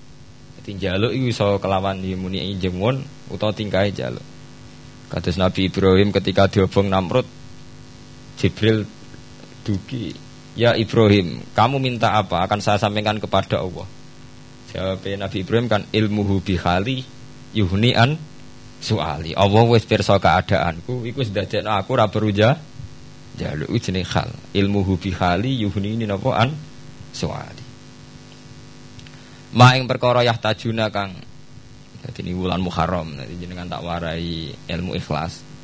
Jadi jaluk itu iso kelawan dimuni jemun utawa tingkah jaluk. Kados Nabi Ibrahim ketika diobong Namrud Jibril dugi Ya Ibrahim, kamu minta apa? Akan saya sampaikan kepada Allah. Jawab Nabi Ibrahim kan ilmu bihali yuhnian soali. Allah wis pirsa keadaanku, iku wis dadekno aku ora beruja jaluk jenenge hal. Ilmu bihali yuhni ini napa an soali. Ma ing perkara yahtajuna kang dadi ini wulan Muharram, dadi jenengan tak warai ilmu ikhlas.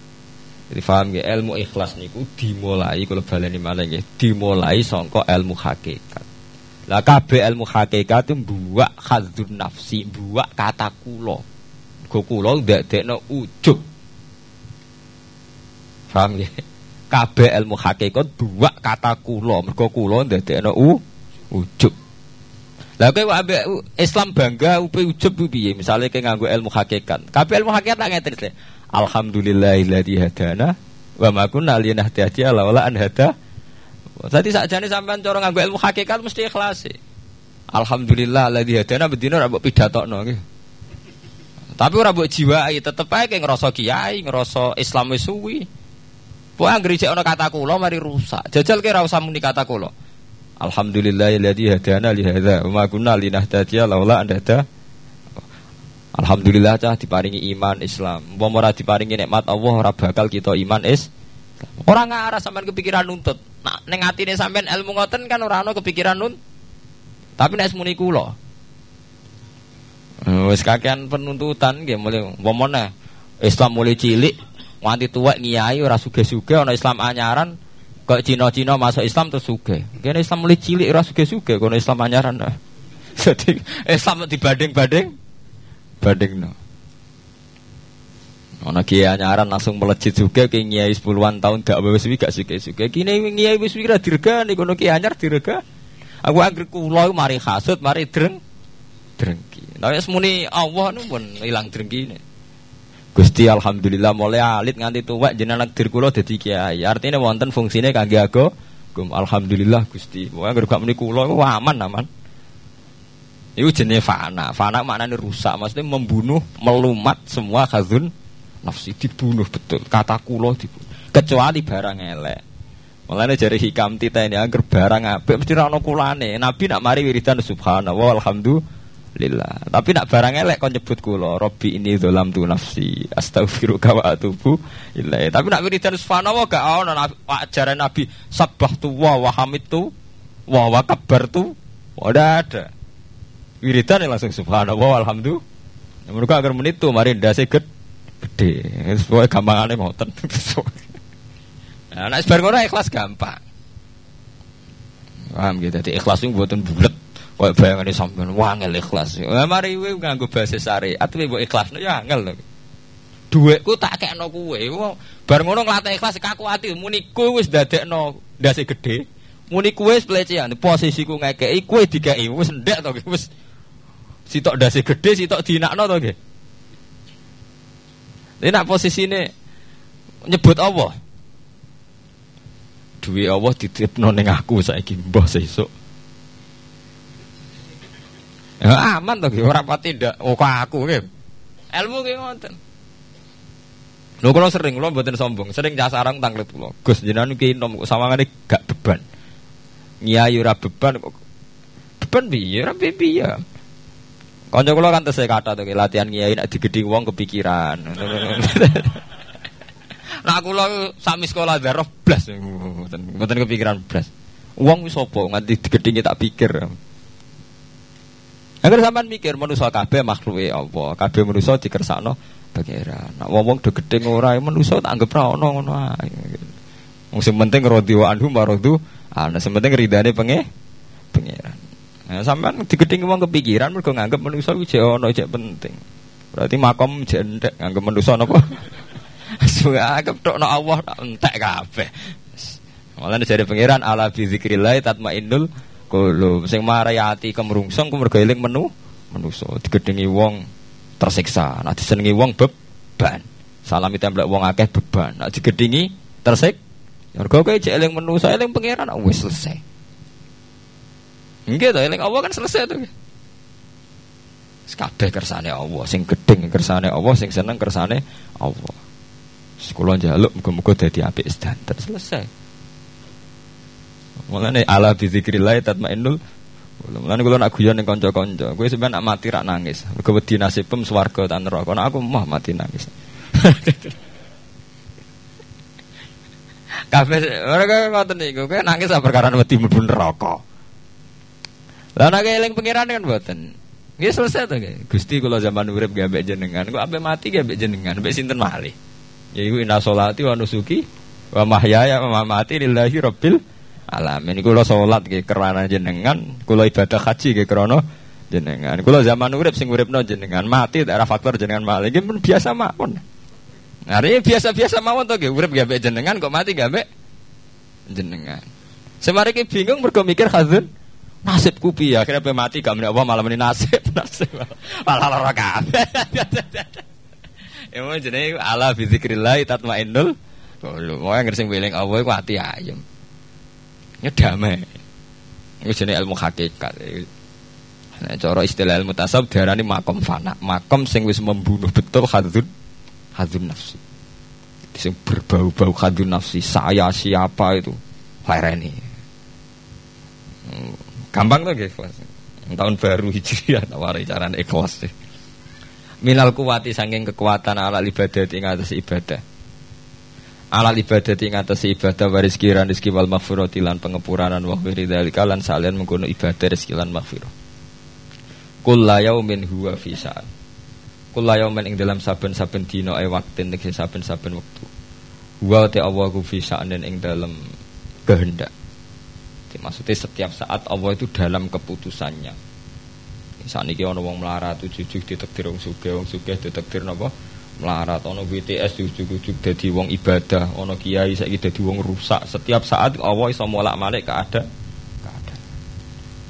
Jadi paham ya ilmu ikhlas niku dimulai kalau baleni malah ya dimulai songko ilmu hakikat. Lah kabeh ilmu hakikat itu buak khadzun nafsi, buak kata kulo. Go kulo ndadekno ujub. Paham ya? Kabeh ilmu hakikat buak kata kulo, mergo kulo ndadekno u ujub. Lah kowe ambek Islam bangga upe ujub piye? Misale kowe nganggo ilmu hakikat. Kabeh ilmu hakikat tak ngeten Alhamdulillahilladzi hadana wa ma kunna linahtadiya laula an hada. Tadi sakjane sampean cara nganggo ilmu hakikat mesti ikhlas. Alhamdulillah alladzi hadana bedino ora mbok pidatokno nggih. Tapi ora mbok jiwai tetep ae ngerasa kiai, ngerasa Islam wis suwi. Pokoke anggere cek ana kata kula mari rusak. Jajal ki ora usah muni kata kula. Alhamdulillah alladzi hadana li hadza wa ma kunna linahtadiya laula an hada. Alhamdulillah cah diparingi iman Islam. Umpama ora diparingi nikmat Allah ora bakal kita iman is. Orang ngarah sampean kepikiran nuntut. Nah, ning atine sampean ilmu ngoten kan ora ana kepikiran nuntut. Tapi nek muni kula. Eh, wis kakean penuntutan nggih mulai umpama Islam mulai cilik nganti tuwek ngiyai ora suge-suge ana Islam anyaran kok Cina-Cina masuk Islam terus suge. Kene Islam mulai cilik ora suge-suge kono Islam anyaran. Jadi Islam dibanding-banding banding no. Ana kiai anyaran langsung melejit juga ke kiai sepuluhan tahun gak wis gak suke suke. Kini kiai wis kira dirgani kono kiai anyar dirga. Aku anggere kula mari hasud, mari dreng drengki. Wis muni Allah nu pun ilang drengkine. Gusti alhamdulillah mulai alit nganti tuwek jenengan dir kula dadi kiai. Artinya wonten fungsine kangge aku. Alhamdulillah Gusti. Pokoke anggere gak muni kula aman aman. Itu jenis fana. Fana maknanya rusak, maksudnya membunuh, melumat semua khazun nafsi dibunuh betul. Kata kulo dibunuh. Kecuali barang elek. Mulane jari hikam tita ini agar barang apik mesti rano kulane. Nabi nak mari wiridan subhanallah alhamdulillah. Tapi nak barang elek kau nyebut kulo, Robbi ini dalam tu nafsi, astagfirullah wa ilaih. Tapi nak wiridan subhanallah gak ono ajaran Nabi sabah tu wa wa tu wa tu. Udah ada wiridan langsung subhanallah alhamdulillah. Ya, mereka agar menit tuh mari ndase gede. Gede. Sesuai gampangane ngoten. Nah, nek sebar ngono ikhlas gampang. Paham gitu. Jadi ikhlas itu buatan bulat. Kayak bayangane sampean wangel ikhlas. Nah, mari kowe nganggo bahasa syariat kowe mbok ikhlasno ya angel lho. Dhuwitku tak kekno kowe. Bar ngono nglatih ikhlas kaku ati muni kowe wis dadekno ndase gede. Muni kowe wis pelecehan. Posisiku ngekeki kowe dikeki wis ndek to wis Sitok dasi gede, sitok dinakno to nggih. Ini nak posisine nyebut Allah. Duwe Allah dititipno ning aku saiki mbah sesuk. Ya aman to nggih, ora pati ndak oh aku nggih. Ilmu nggih ngoten. Lho kalau sering, lo mboten sombong, sering jasa orang tanglet kula. Gus jenengan iki nom sawangane gak beban. Nyai ora beban kok. Beban piye? Ora. Kanca kula kan tesih kata tuh latihan kiai nek digedhi wong kepikiran. nah kula sami sekolah darah blas mboten kepikiran blas. Wong wis sapa nganti digedhi tak pikir. Agar sampean mikir manusa kabeh makhluke Allah, kabeh manusa dikersakno pangeran. Nek wong-wong do gedhe ora manusa tak anggap ra ono ngono ae. Wong sing penting radhi wa anhum wa radu, ana sing penting ridane penge pangeran. Nah, sampean digedeng wong kepikiran mergo nganggep manusa kuwi jek ono jek penting. Berarti makom jek entek nganggep manusa napa? Anggap tok Allah tak entek kabeh. Malah dari pangeran ala bi zikrillah tatmainnul qulub. Sing marai ati kemrungsung mergo eling menu manusa digedengi wong tersiksa. Nah disenengi wong beban. Salami templek wong akeh beban. Nah digedingi tersik. Mergo kowe jek eling manusa eling pangeran wis selesai. Enggak tuh, eling Allah kan selesai tuh. Kabeh kersane Allah, sing gedeng kersane Allah, sing seneng kersane Allah. Sekolah jaluk muga-muga dadi apik sedanten selesai. Mulane ala bi zikrillah tatmainnul Mulane kula nak guyon ning kanca-kanca, kowe sampeyan nak mati rak nangis. Mergo wedi nasibem swarga ta neraka. Nek aku mah mati nangis. Kabeh ora ngoten niku, kowe nangis perkara wedi mlebu neraka. Lah nek eling pangeran kan mboten. Nggih selesai to nggih. Gusti kula zaman urip gak mbek jenengan, kok ampe mati gak mbek jenengan, mbek sinten malih. Yaiku inna sholati wa nusuki wa mahyaya wa mamati lillahi rabbil alamin. Kula salat nggih kerana jenengan, kula ibadah haji nggih krana jenengan. Kula zaman urip sing uripno jenengan, mati daerah faktor jenengan malih nggih pun biasa mawon. Nah, biasa-biasa mawon to nggih urip gawe jenengan kok mati gawe jenengan. Semari ki bingung mergo mikir nasib kupi ya akhirnya pe mati gak Allah malam ini nasib nasib malah lara kabeh. Emang jenenge ala bi zikrillah tatmainnul. Wong yang sing weling Allah iku ati ayem. Ya damai. Iku jenenge ilmu hakikat. Nah, cara istilah ilmu tasawuf diarani makom fana. Makom sing wis membunuh betul hadun hadun nafsi. Sing berbau-bau hadun nafsi. Saya siapa itu? Lereni. Hmm, gampang tuh guys. Tahun baru hijriah tawari carane ikhlas sih. Minal kuwati sanging kekuatan ala ibadah ing atas ibadah. Ala ibadah ing atas ibadah waris kiran rizki wal lan pengepuranan wa khiri dzalika lan salian mengkono ibadah rizki lan maghfirah. Kullu yaumin huwa fi sa'an. Kullu yaumin ing dalam saben-saben dina e waktin ing saben-saben wektu. Wa ta Allah ku ing dalam kehendak. Maksudnya setiap saat Allah itu dalam keputusannya. Saat ini ono wong melarat ujuk-ujuk ditektir wong suge wong suge ditektir nopo melarat. Ono BTS ujuk-ujuk jadi wong ibadah. Ono kiai saya jadi wong rusak. Setiap saat Allah iso molak malik keada keada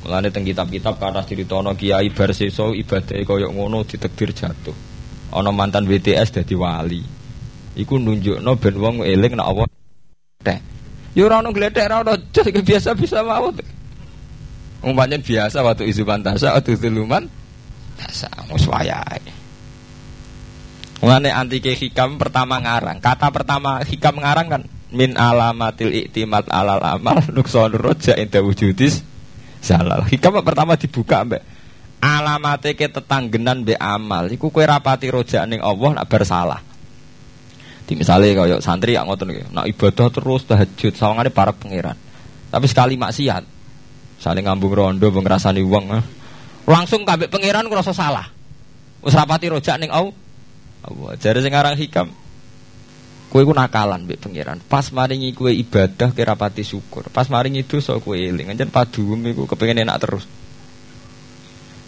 mulane teng kitab-kitab kata cerita ono kiai bar ibadah koyok ngono ditektir jatuh. Ono mantan BTS jadi wali. Iku nunjukno ben wong eling nak Allah yo ora ono gledek ora ono biasa-biasa mawon Umpamanya biasa waktu isu pantasa, waktu tuluman biasa muswayai. Mengenai anti hikam pertama ngarang. Kata pertama hikam ngarang kan min alamatil iktimat alal amal nukson roja inda wujudis zalal. Hikam pertama dibuka mbak alamate ke tetanggenan be amal iku kue rapati roja ning Allah nak bersalah di misalnya kaya santri yang ngotot nak ibadah terus tahajud sawangane para pangeran. Tapi sekali maksiat saling ngambung rondo ngrasani uang eh. langsung kabeh pangeran rasa salah. Wis rapati rojak ning au Allah jare sing aran hikam kowe ku nakalan mbek pangeran. Pas maringi kowe ibadah kira pati syukur pas maringi dosa kowe eling anjen paduem iku kepengin enak terus.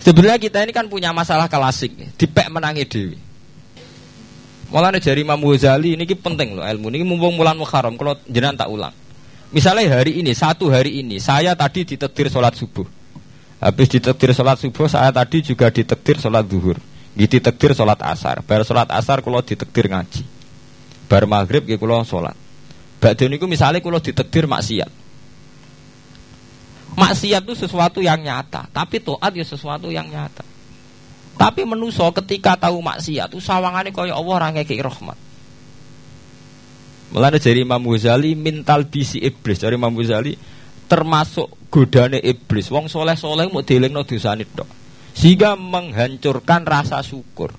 Sebenarnya kita ini kan punya masalah klasik dipek menangi dewi Mulane jari Imam Ghazali ini penting loh ilmu ini mumpung mulan Muharram kalau jenengan tak ulang Misalnya hari ini, satu hari ini, saya tadi ditektir sholat subuh. Habis ditektir sholat subuh, saya tadi juga ditektir sholat duhur. Ditektir sholat asar. Bar sholat asar kalau ditektir ngaji. Bar maghrib ya kalau sholat. Badhe niku misalnya kalau ditektir maksiat. Maksiat itu sesuatu yang nyata, tapi toat ya sesuatu yang nyata. Tapi menuso ketika tahu maksiat itu sawangannya kaya Allah orang ngekei rahmat. Mulane dari Imam Ghazali mintal bisi iblis. Dari Imam Ghazali termasuk godane iblis. Wong soleh-soleh mau dilingno dosane tok. Sehingga menghancurkan rasa syukur.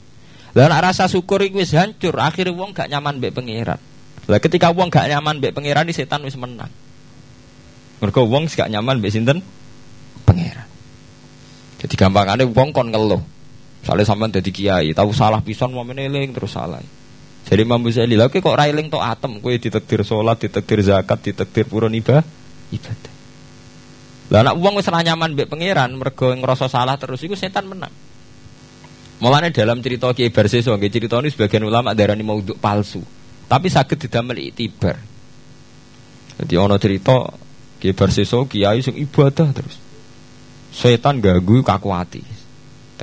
Dan rasa syukur itu wis hancur, akhirnya wong gak nyaman mbek pangeran. Lah ketika wong gak nyaman mbek pangeran, setan wis menang. Mergo wong gak nyaman mbek sinten? Pangeran. Jadi gampangane wong kon ngeluh. Soalnya sampean dadi kiai, tahu salah pisan mau meneling terus salah. Jadi Imam Ghazali, lha kok railing to atem, kowe ditektir salat, ditektir zakat, ditektir purun ibadah. Ibadah. Lah anak uang wis nyaman mbek pangeran mergo ngerasa salah terus iku setan menang. Mulane dalam cerita Kiai Barseso nggih cerita ini sebagian ulama darani mau untuk palsu. Tapi sakit didamel itibar. Jadi ono cerita Kiai Barseso kiai sing ibadah terus. Setan ganggu kaku hati.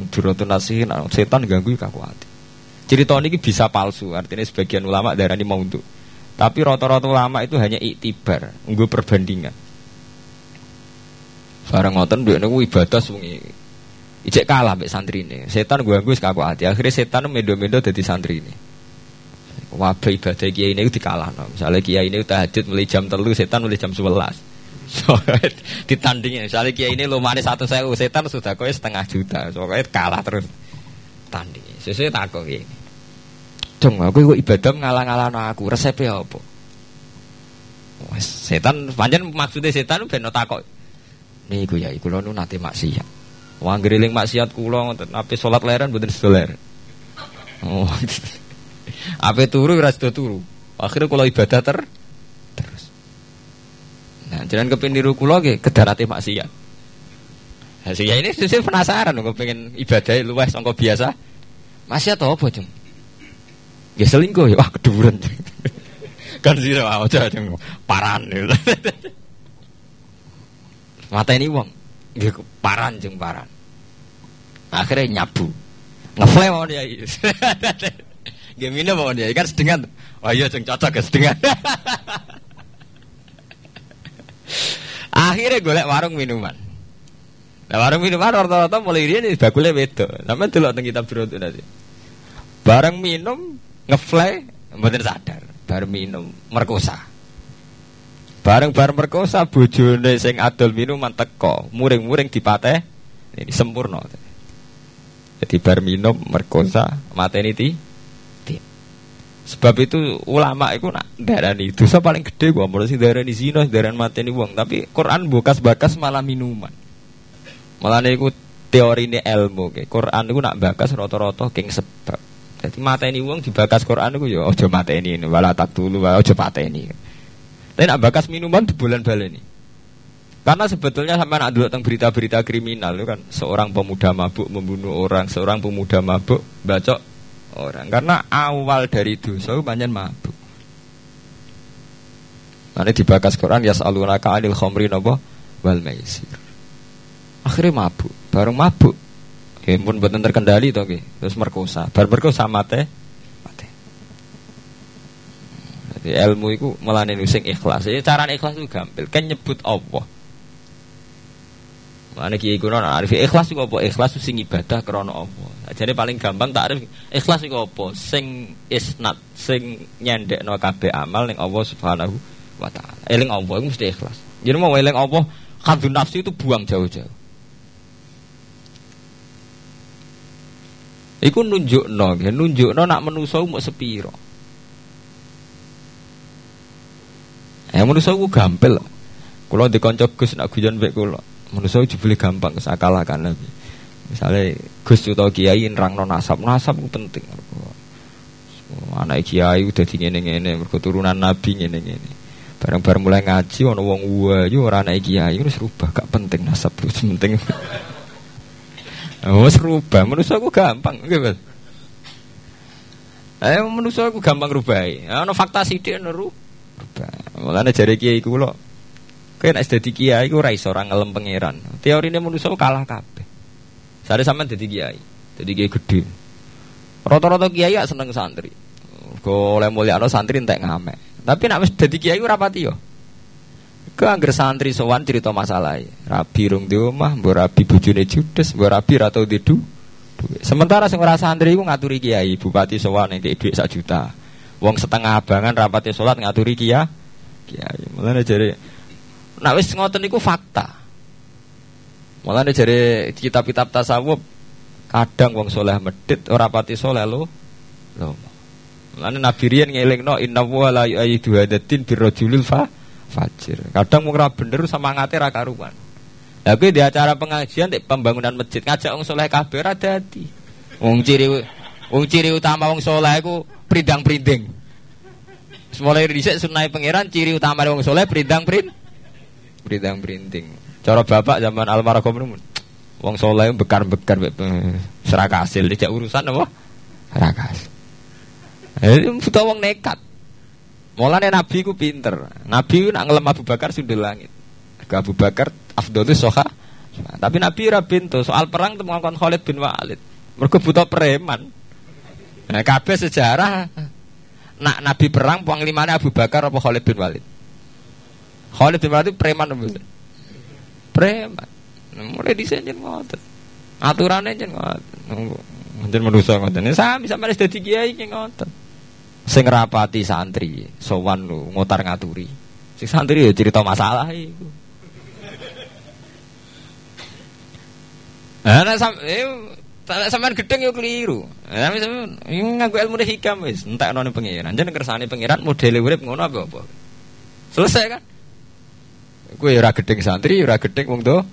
Teng nasihin setan ganggu kaku hati. Cerita ini bisa palsu, artinya sebagian ulama darah ini mau untuk. Tapi rata-rata ulama itu hanya iktibar, nggak perbandingan. Barang ngoten duit niku ibadah sungi. Ijek kalah mbek santri ini. Setan gue gue kaku hati. Akhirnya setan mendo-mendo jadi santri ini. Wabah ibadah kiai ini dikalah no. Misalnya kiai ini tahajud mulai jam terlalu, setan mulai jam sebelas. So, ditandingin. Misalnya kiai ini lumane satu saya setan sudah kau setengah juta. So, kalah terus tanding. Sesuai takut ini. Dong, aku ibadah ngalah-ngalah aku. Resepnya apa? setan, panjang maksudnya setan ben takok. Niku ya, iku nu nate maksiat. Wong griling maksiat kula ngoten, ape salat leren mboten sedoler. Oh. Apa turu ora sudah turu. Akhirnya kalau ibadah ter. Nah, jangan kepin niru kula nggih kedarate maksiat. Nah, ya ini sih penasaran kok pengen ibadah luwes sangka biasa. Maksiat apa, Jeng? Ya selingkuh ya, wah keduren. kan sira aja jeng paran. Mata ini. Nggih paran jeng paran. Akhirnya nyabu. Ngeflame mau dia. Nggih minum mau dia kan sedengan. Oh iya jeng cocok ya sedengan. Akhirnya golek warung minuman. Nah, warung minuman rata-rata mulai ini bakulnya beda. Sama dulu tentang kitab beruntung nanti. Bareng minum ngefly, mboten sadar. Bareng minum merkosa. Bareng bareng merkosa bojone sing adol minuman teko, muring-muring dipateh. Ini sempurna. Jadi bar minum merkosa mateni ti Sebab itu ulama itu nak darani dosa paling gede gua mulai sing darani zina, darani mateni wong, tapi Quran bekas-bekas malah minuman. Malah niku teori ini ilmu ke. Quran itu nak bakas roto-roto king sebab. Jadi mateni wong dibakas Quran itu ya aja mateni ini, wala tak dulu, wala aja mateni. Tapi nak bakas minuman di bulan baleni. Karena sebetulnya sama nak dulu tentang berita-berita kriminal itu kan seorang pemuda mabuk membunuh orang, seorang pemuda mabuk bacok orang. Karena awal dari dosa banyak mabuk. Nanti dibakas Quran ya salunaka anil khomri nopo wal maisir. Akhirnya mabuk. Bareng mabuk. Ya pun buatan terkendali toh terus merkosa. Bar merkosa mate? Mate. Jadi ilmu itu melani nusing ikhlas. Jadi cara ikhlas itu gampil. Kan nyebut Allah Mana kiai kuno arif ikhlas itu apa? Ikhlas sing ibadah krono apa? Jadi paling gampang tak arif ikhlas itu apa? Sing isnat, sing nyendek no kabe amal ning Allah subhanahu wa taala. Eling Allah itu mesti ikhlas. Jadi mau eling Allah kadun nafsu itu buang jauh-jauh. Iku nunjuk no, nunjuk no nak menuso mau sepiro. Ya menuso ku gampil. Kalau dikoncok gus nak guyon baik kulo manusia dibeli gampang kesakalakan Nabi. Misalnya Gus atau Kiai nerang non nasab, nasab itu penting. Anak Kiai udah di ngene ngene, keturunan Nabi ngene ngene. Bareng-bareng mulai ngaji, ono wong yo orang anak Kiai itu serubah, gak penting nasab itu penting. Oh serubah, manusia aku gampang, gitu. Eh manusia aku gampang rubah. Ono fakta sidik neru. Rubah. Mulane jari Kiai kulo Kayak nek dadi kiai iku ora iso ora ngelem pangeran. Teorine manusa kalah kabeh. Sare sampean dadi kiai, dadi kiai gede. Rata-rata kiai gak seneng santri. Go oleh mulyakno santri entek ngamek. Tapi nek wis dadi kiai ora pati yo. Ke angger santri sowan cerita masalah. Rabi rung di omah, mbok rabi bojone judes, mbok rabi ra tau didu. Sementara sing ora santri iku ngaturi kiai, bupati sowan nek dhuwit sak juta. Wong setengah abangan rapati salat ngaturi kiai. Kiai. Mulane jare Nah wis ngoten niku fakta. Malah nih dari kitab-kitab tasawuf kadang wong soleh medit ora pati soleh lo. Lo. Mulane Nabi riyen ngelingno inna wa la yu'ayyidu hadatin birrajulil fa fajir. Kadang mung ora bener sama ngate ra karuan. Lah di acara pengajian di pembangunan masjid ngajak wong soleh kabeh ra dadi. Wong ciri wong ciri utama wong soleh iku pridang-prinding. Mulai dhisik sunai pangeran ciri utama wong soleh pridang-prinding bridang berinting. Cara bapak zaman almarhum itu wong soleh bekar-bekar serakasil tidak urusan apa? Serakas. Eh buta wong nekat. Mulane Nabi ku pinter. Nabi ku nak ngelem Abu Bakar sudah langit. Ke Abu Bakar afdhalus soha. Tapi Nabi ora pintu soal perang temu kon Khalid bin Walid. Mergo buta preman. Nah, sejarah nak Nabi perang panglimane Abu Bakar apa Khalid bin Walid? Khalid bin Walid preman apa Preman. Mulai desain jen ngotot. Aturannya jen ngotot. Jen manusia ngotot. Ini sami sama dadi kiai ki ngotot. Sing rapati santri, sowan lu ngotar ngaturi. Sing santri ya cerita masalah iku. Nah, nek sam eh sampean gedeng yo keliru. Nah, sampean nganggo ilmu hikam wis, entekno ning pangeran. Jen kersane pangeran modele urip ngono apa-apa. Selesai kan? Kue ora gedeng santri, ora gedeng wong do.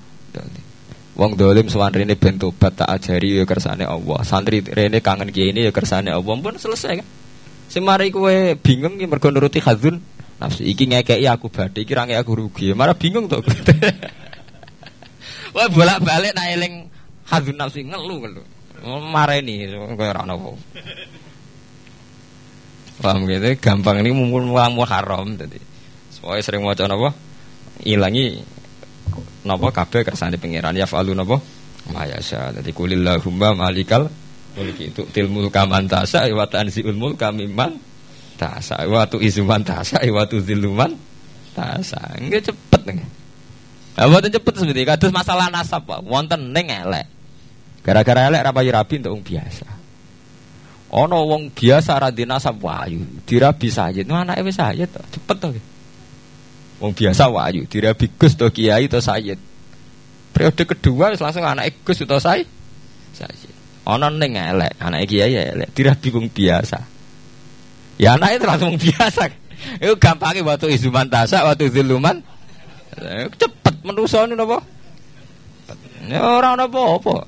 Wong dolim sowan rene ben tobat tak ajari ya kersane Allah. Santri rene kangen kiai ini ya kersane Allah pun selesai kan. Semari kue bingung ya mergo nuruti khazun nafsi. Iki ngekei aku badhe, iki ra aku rugi. Marah bingung tuh. Wah bolak-balik nak eling khazun nafsi ngelu ngelu. Mareni koyo ora ono Paham gitu, gampang ini mumpul muamu haram tadi. Soalnya sering mau napa? Ilangi napa kabeh kersane pangeran ya falu napa? Mayasa. Dadi kulillahumma malikal mulki itu tilmul kaman tasa wa tanziul mulka mimman tasa wa tu izuman tasa wa tu ziluman tasa. Nggih cepet nggih. Lah mboten cepet seperti kados masalah nasab Pak. Wonten ning elek. Gara-gara elek ra payu rabi untuk biasa. Ono wong biasa ra nasab wayu, dirabi sayyid. Nah wis sayyid to, cepet to. Wong biasa wayu, dirabi Gus to kiai to sayyid. Periode kedua langsung anake Gus to sayyid. Sayyid. Ono ning elek, anake kiai ya elek, dirabi wong biasa. Ya anake langsung biasa. Itu gampangnya waktu izuman tasa, waktu ziluman. Cepet menusa ini apa? Ya orang apa-apa.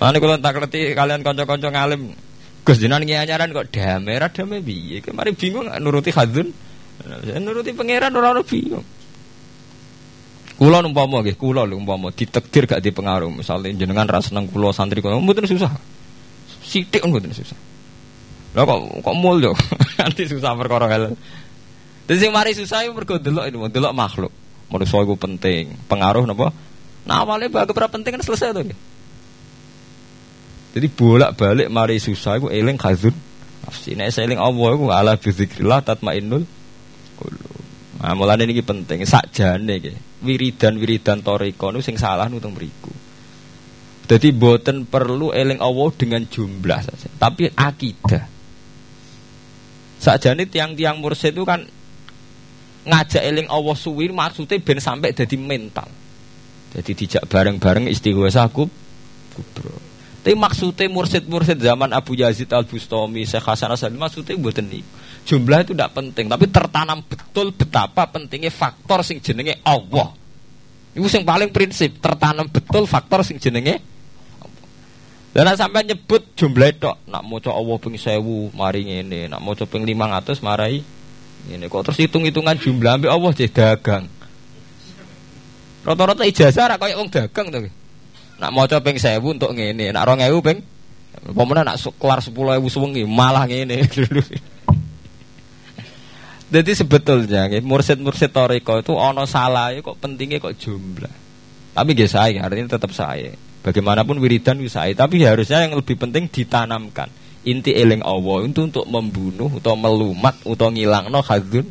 Lan kula tak ngerti kalian kanca-kanca ngalim. Gus jenengan ngi anyaran kok damai damai piye? Kemari bingung nuruti hadzun. Nuruti pangeran ora ono bingung. Kula umpama nggih, kula lho umpama ditakdir gak dipengaruh. Misalnya jenengan ra seneng kula santri kula mboten susah. Sithik mboten susah. Lah kok kok mulya? Nanti susah perkara hal. Dadi sing mari susah iku mergo delok ini, delok makhluk. Manusa iku penting. Pengaruh napa? Nah awalnya bagus berapa penting kan selesai tuh. Jadi bolak-balik mari susah iku eling khazun nafsi. Nek eling Allah iku ala bizikrillah tatmainnul qulub. Nah, mulane niki penting sakjane iki. Wiridan-wiridan toriko nu sing salah nu teng mriku. Jadi boten perlu eling Allah dengan jumlah saja, tapi akidah. Sakjane tiang-tiang mursyid itu kan ngajak eling Allah suwi maksudnya ben sampai jadi mental. Jadi dijak bareng-bareng istighosa kubro. Tapi maksudnya mursid-mursid zaman Abu Yazid Al Bustami, Syekh Hasan Asali maksudnya buat ini. Jumlah itu tidak penting, tapi tertanam betul betapa pentingnya faktor sing jenenge Allah. Itu yang paling prinsip, tertanam betul faktor sing jenenge dan sampai nyebut jumlah itu, nak mau coba Allah ping sewu, mari ini, nak mau coba ping lima ratus, marai ini. Kok terus hitung-hitungan jumlah ambil Allah jadi dagang. Rata-rata ijazah kayak orang dagang tuh. Nak mau coba ping sewu untuk ngene, nak rong ewu ping Pemenang nak kelar sepuluh ewu sewengi malah ngene. Jadi sebetulnya mursid-mursid toriko itu ono salah kok pentingnya kok jumlah. Tapi gak saya, artinya tetap saya. Bagaimanapun wiridan saya, tapi harusnya yang lebih penting ditanamkan. Inti eling Allah itu untuk membunuh atau melumat atau ngilang no hazun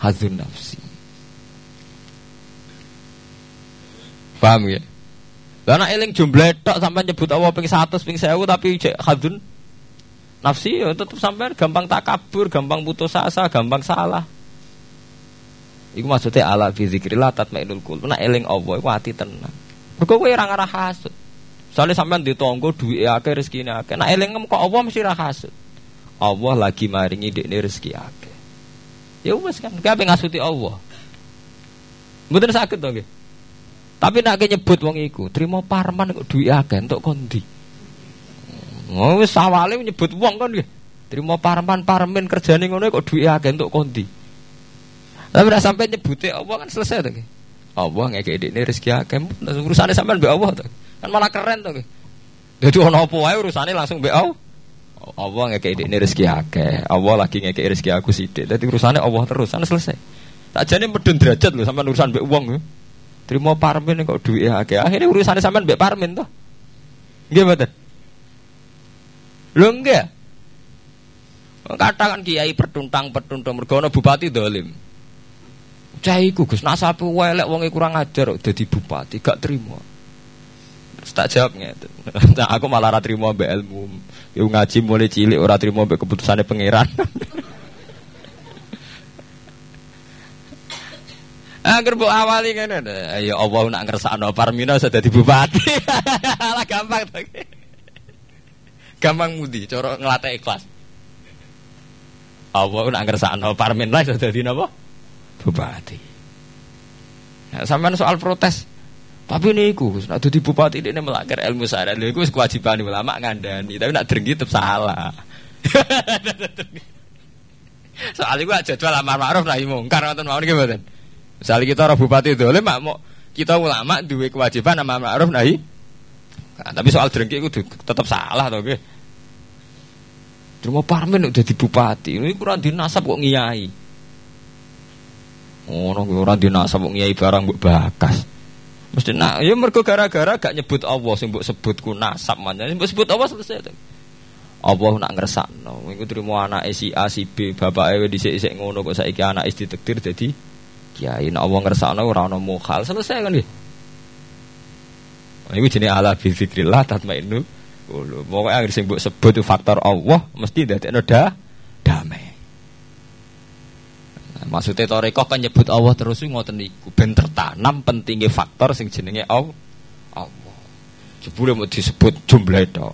hazun nafsi. Paham ya? Karena eling jumlah tok sampai nyebut Allah ping 100 ping 1000 tapi cek hadun nafsi ya tetap sampai gampang takabur, gampang putus asa, gampang salah. Iku maksudnya ala fi zikrillah tatmainul qulub. Nek eling Allah iku ati tenang. Mergo kowe ora ngarah hasud. Soale sampean ditonggo duwe akeh rezekine akeh. Nek eling kok Allah mesti ra hasud. Allah lagi maringi dekne rezeki akeh. Ya wis kan, kabeh ngasuti Allah. Mboten sakit to nggih. Tapi nak nyebut wong iku, terima parman kok duit akeh entuk kondi. Oh wis awale nyebut wong kan nggih. Terima parman parmen kerjane ngono kok duit akeh entuk kondi. Tapi nek sampai nyebute Allah kan selesai to nggih. Allah ngekek dekne rezeki akeh, urusane sampean mbek Allah to. Kan malah keren to nggih. Dadi ono apa wae urusane langsung mbek Allah. Allah ngekek dekne rezeki akeh. Allah lagi ngekek rezeki aku sithik. Dadi urusane Allah terus, kan selesai. Tak jane medun derajat lho sampean urusan mbek wong. Nge. Terima parmin kok duit akeh. Akhirnya urusannya sampean mbek parmin toh. Nggih mboten? Lho enggak. Katakan kiai pertuntang-pertuntang mergo bupati dolim. Cah iku Gus nasape welek wonge kurang ajar dadi bupati gak terima. Terus tak jawab ngeten. Nah, aku malah ora trimo mbek ilmu. Yo ngaji mulai cilik ora trimo mbek keputusane pangeran. Angger mbok awali kene. Ya Allah nak ngersakno Parmina sudah dadi bupati. Lah gampang to. Gampang mudi cara nglatih ikhlas. Allah nak ngersakno Parmin lah dadi napa? Bupati. Nah, sampean soal protes. Tapi ini iku, nak dadi bupati ini melanggar ilmu. Lha iku wis kewajiban ulama ngandani, tapi nak drengki tetep salah. Soalnya gue jadwal amar ma'ruf nahi mungkar ngoten mawon nggih mboten. Misalnya kita orang bupati dolim mak kita ulama duwe kewajiban amar ma'ruf nahi. Nah, tapi soal drengki itu tetap salah to nggih. Cuma parmen udah di bupati, ini kurang dinasab kok ngiyai. Oh, no, kurang dinasab kok ngiyai barang mbok bakas. Mesti nak, ya mergo gara-gara gak nyebut Allah sing mbok sebut ku nasab manjane mbok sebut Allah selesai. Allah nak ngersakno. Iku trimo anake si A si B, bapake wis dhisik-dhisik ngono kok saiki anake ditektir dadi kiai. Nek Allah ngersakno ora ono mukhal, selesai kan nggih. Ini jenis ala bizikrillah tatmainu Kulo. Akhir sing mbok sebut itu faktor Allah mesti dadekno da damai. Nah, maksudnya toreko kan nyebut Allah terus ngoten niku ben tertanam pentingnya faktor sing Allah. Allah. Mau disebut jumlah itu.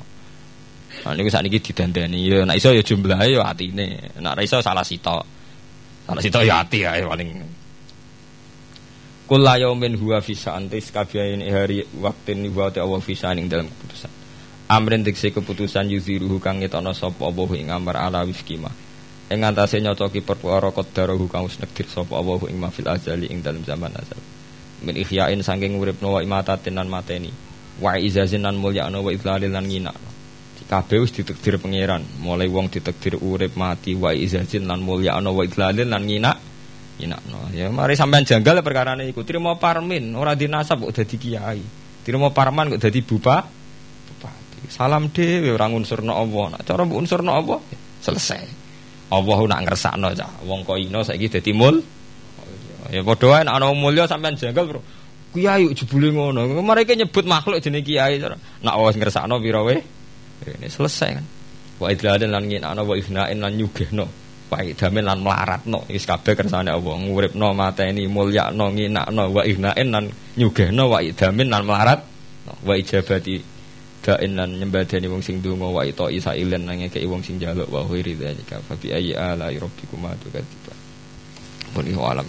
Nah niku sakniki didandani ya nek iso ya jumlahe ya atine. Nek ora iso salah sitok. Salah sitok ya ati ya paling. Kula yaumin huwa fi sa'antis kabehane hari waktin wa Allah fi ing dalam keputusan. Amrin diksi keputusan yuziruhu kang ngetono sapa Allah ing amar ala wifkima ing antase nyocoki perkara qadarahu kang wis nekdir sapa Allah ing mafil azali ing dalam zaman azal. Min ikhyain saking uripno wa imatatin lan mateni. Wa izazin lan mulyakno wa idlalil lan nginakno. Kabeh wis ditakdir pangeran. Mulai wong ditakdir urip mati wa izazin lan mulyakno wa idlalil lan nginak nginakno ya mari sampean janggal perkara iku trimo parmin ora dinasab kok dadi kiai trimo parman kok dadi bupati Salam dhewe ora ngunsurno Allah. Nek cara mbok unsurno Allah selesai. Allah nak ngersakno cah. Wong kok ino saiki dadi. Ya padha wae nek ana mulya sampean janggal, Bro. Kiai jebule ngono. Mereka nyebut makhluk jenenge kiai. Nak wis ngersakno pira wae. Ini selesai kan. Wa idladan lan ngin ana wa ifnain lan nyugehno. Wa idamen lan melaratno. Wis kabeh kersane Allah. Nguripno mateni mulyakno nginakno wa ifnain lan nyugehno wa idamen lan melarat. Wa ijabati dain lan nyembadani wong sing donga wa ito isailen nang ngekeki wong sing njaluk wa khairi dzalika fa bi ayyi ala rabbikuma tukadziban. Pun alam.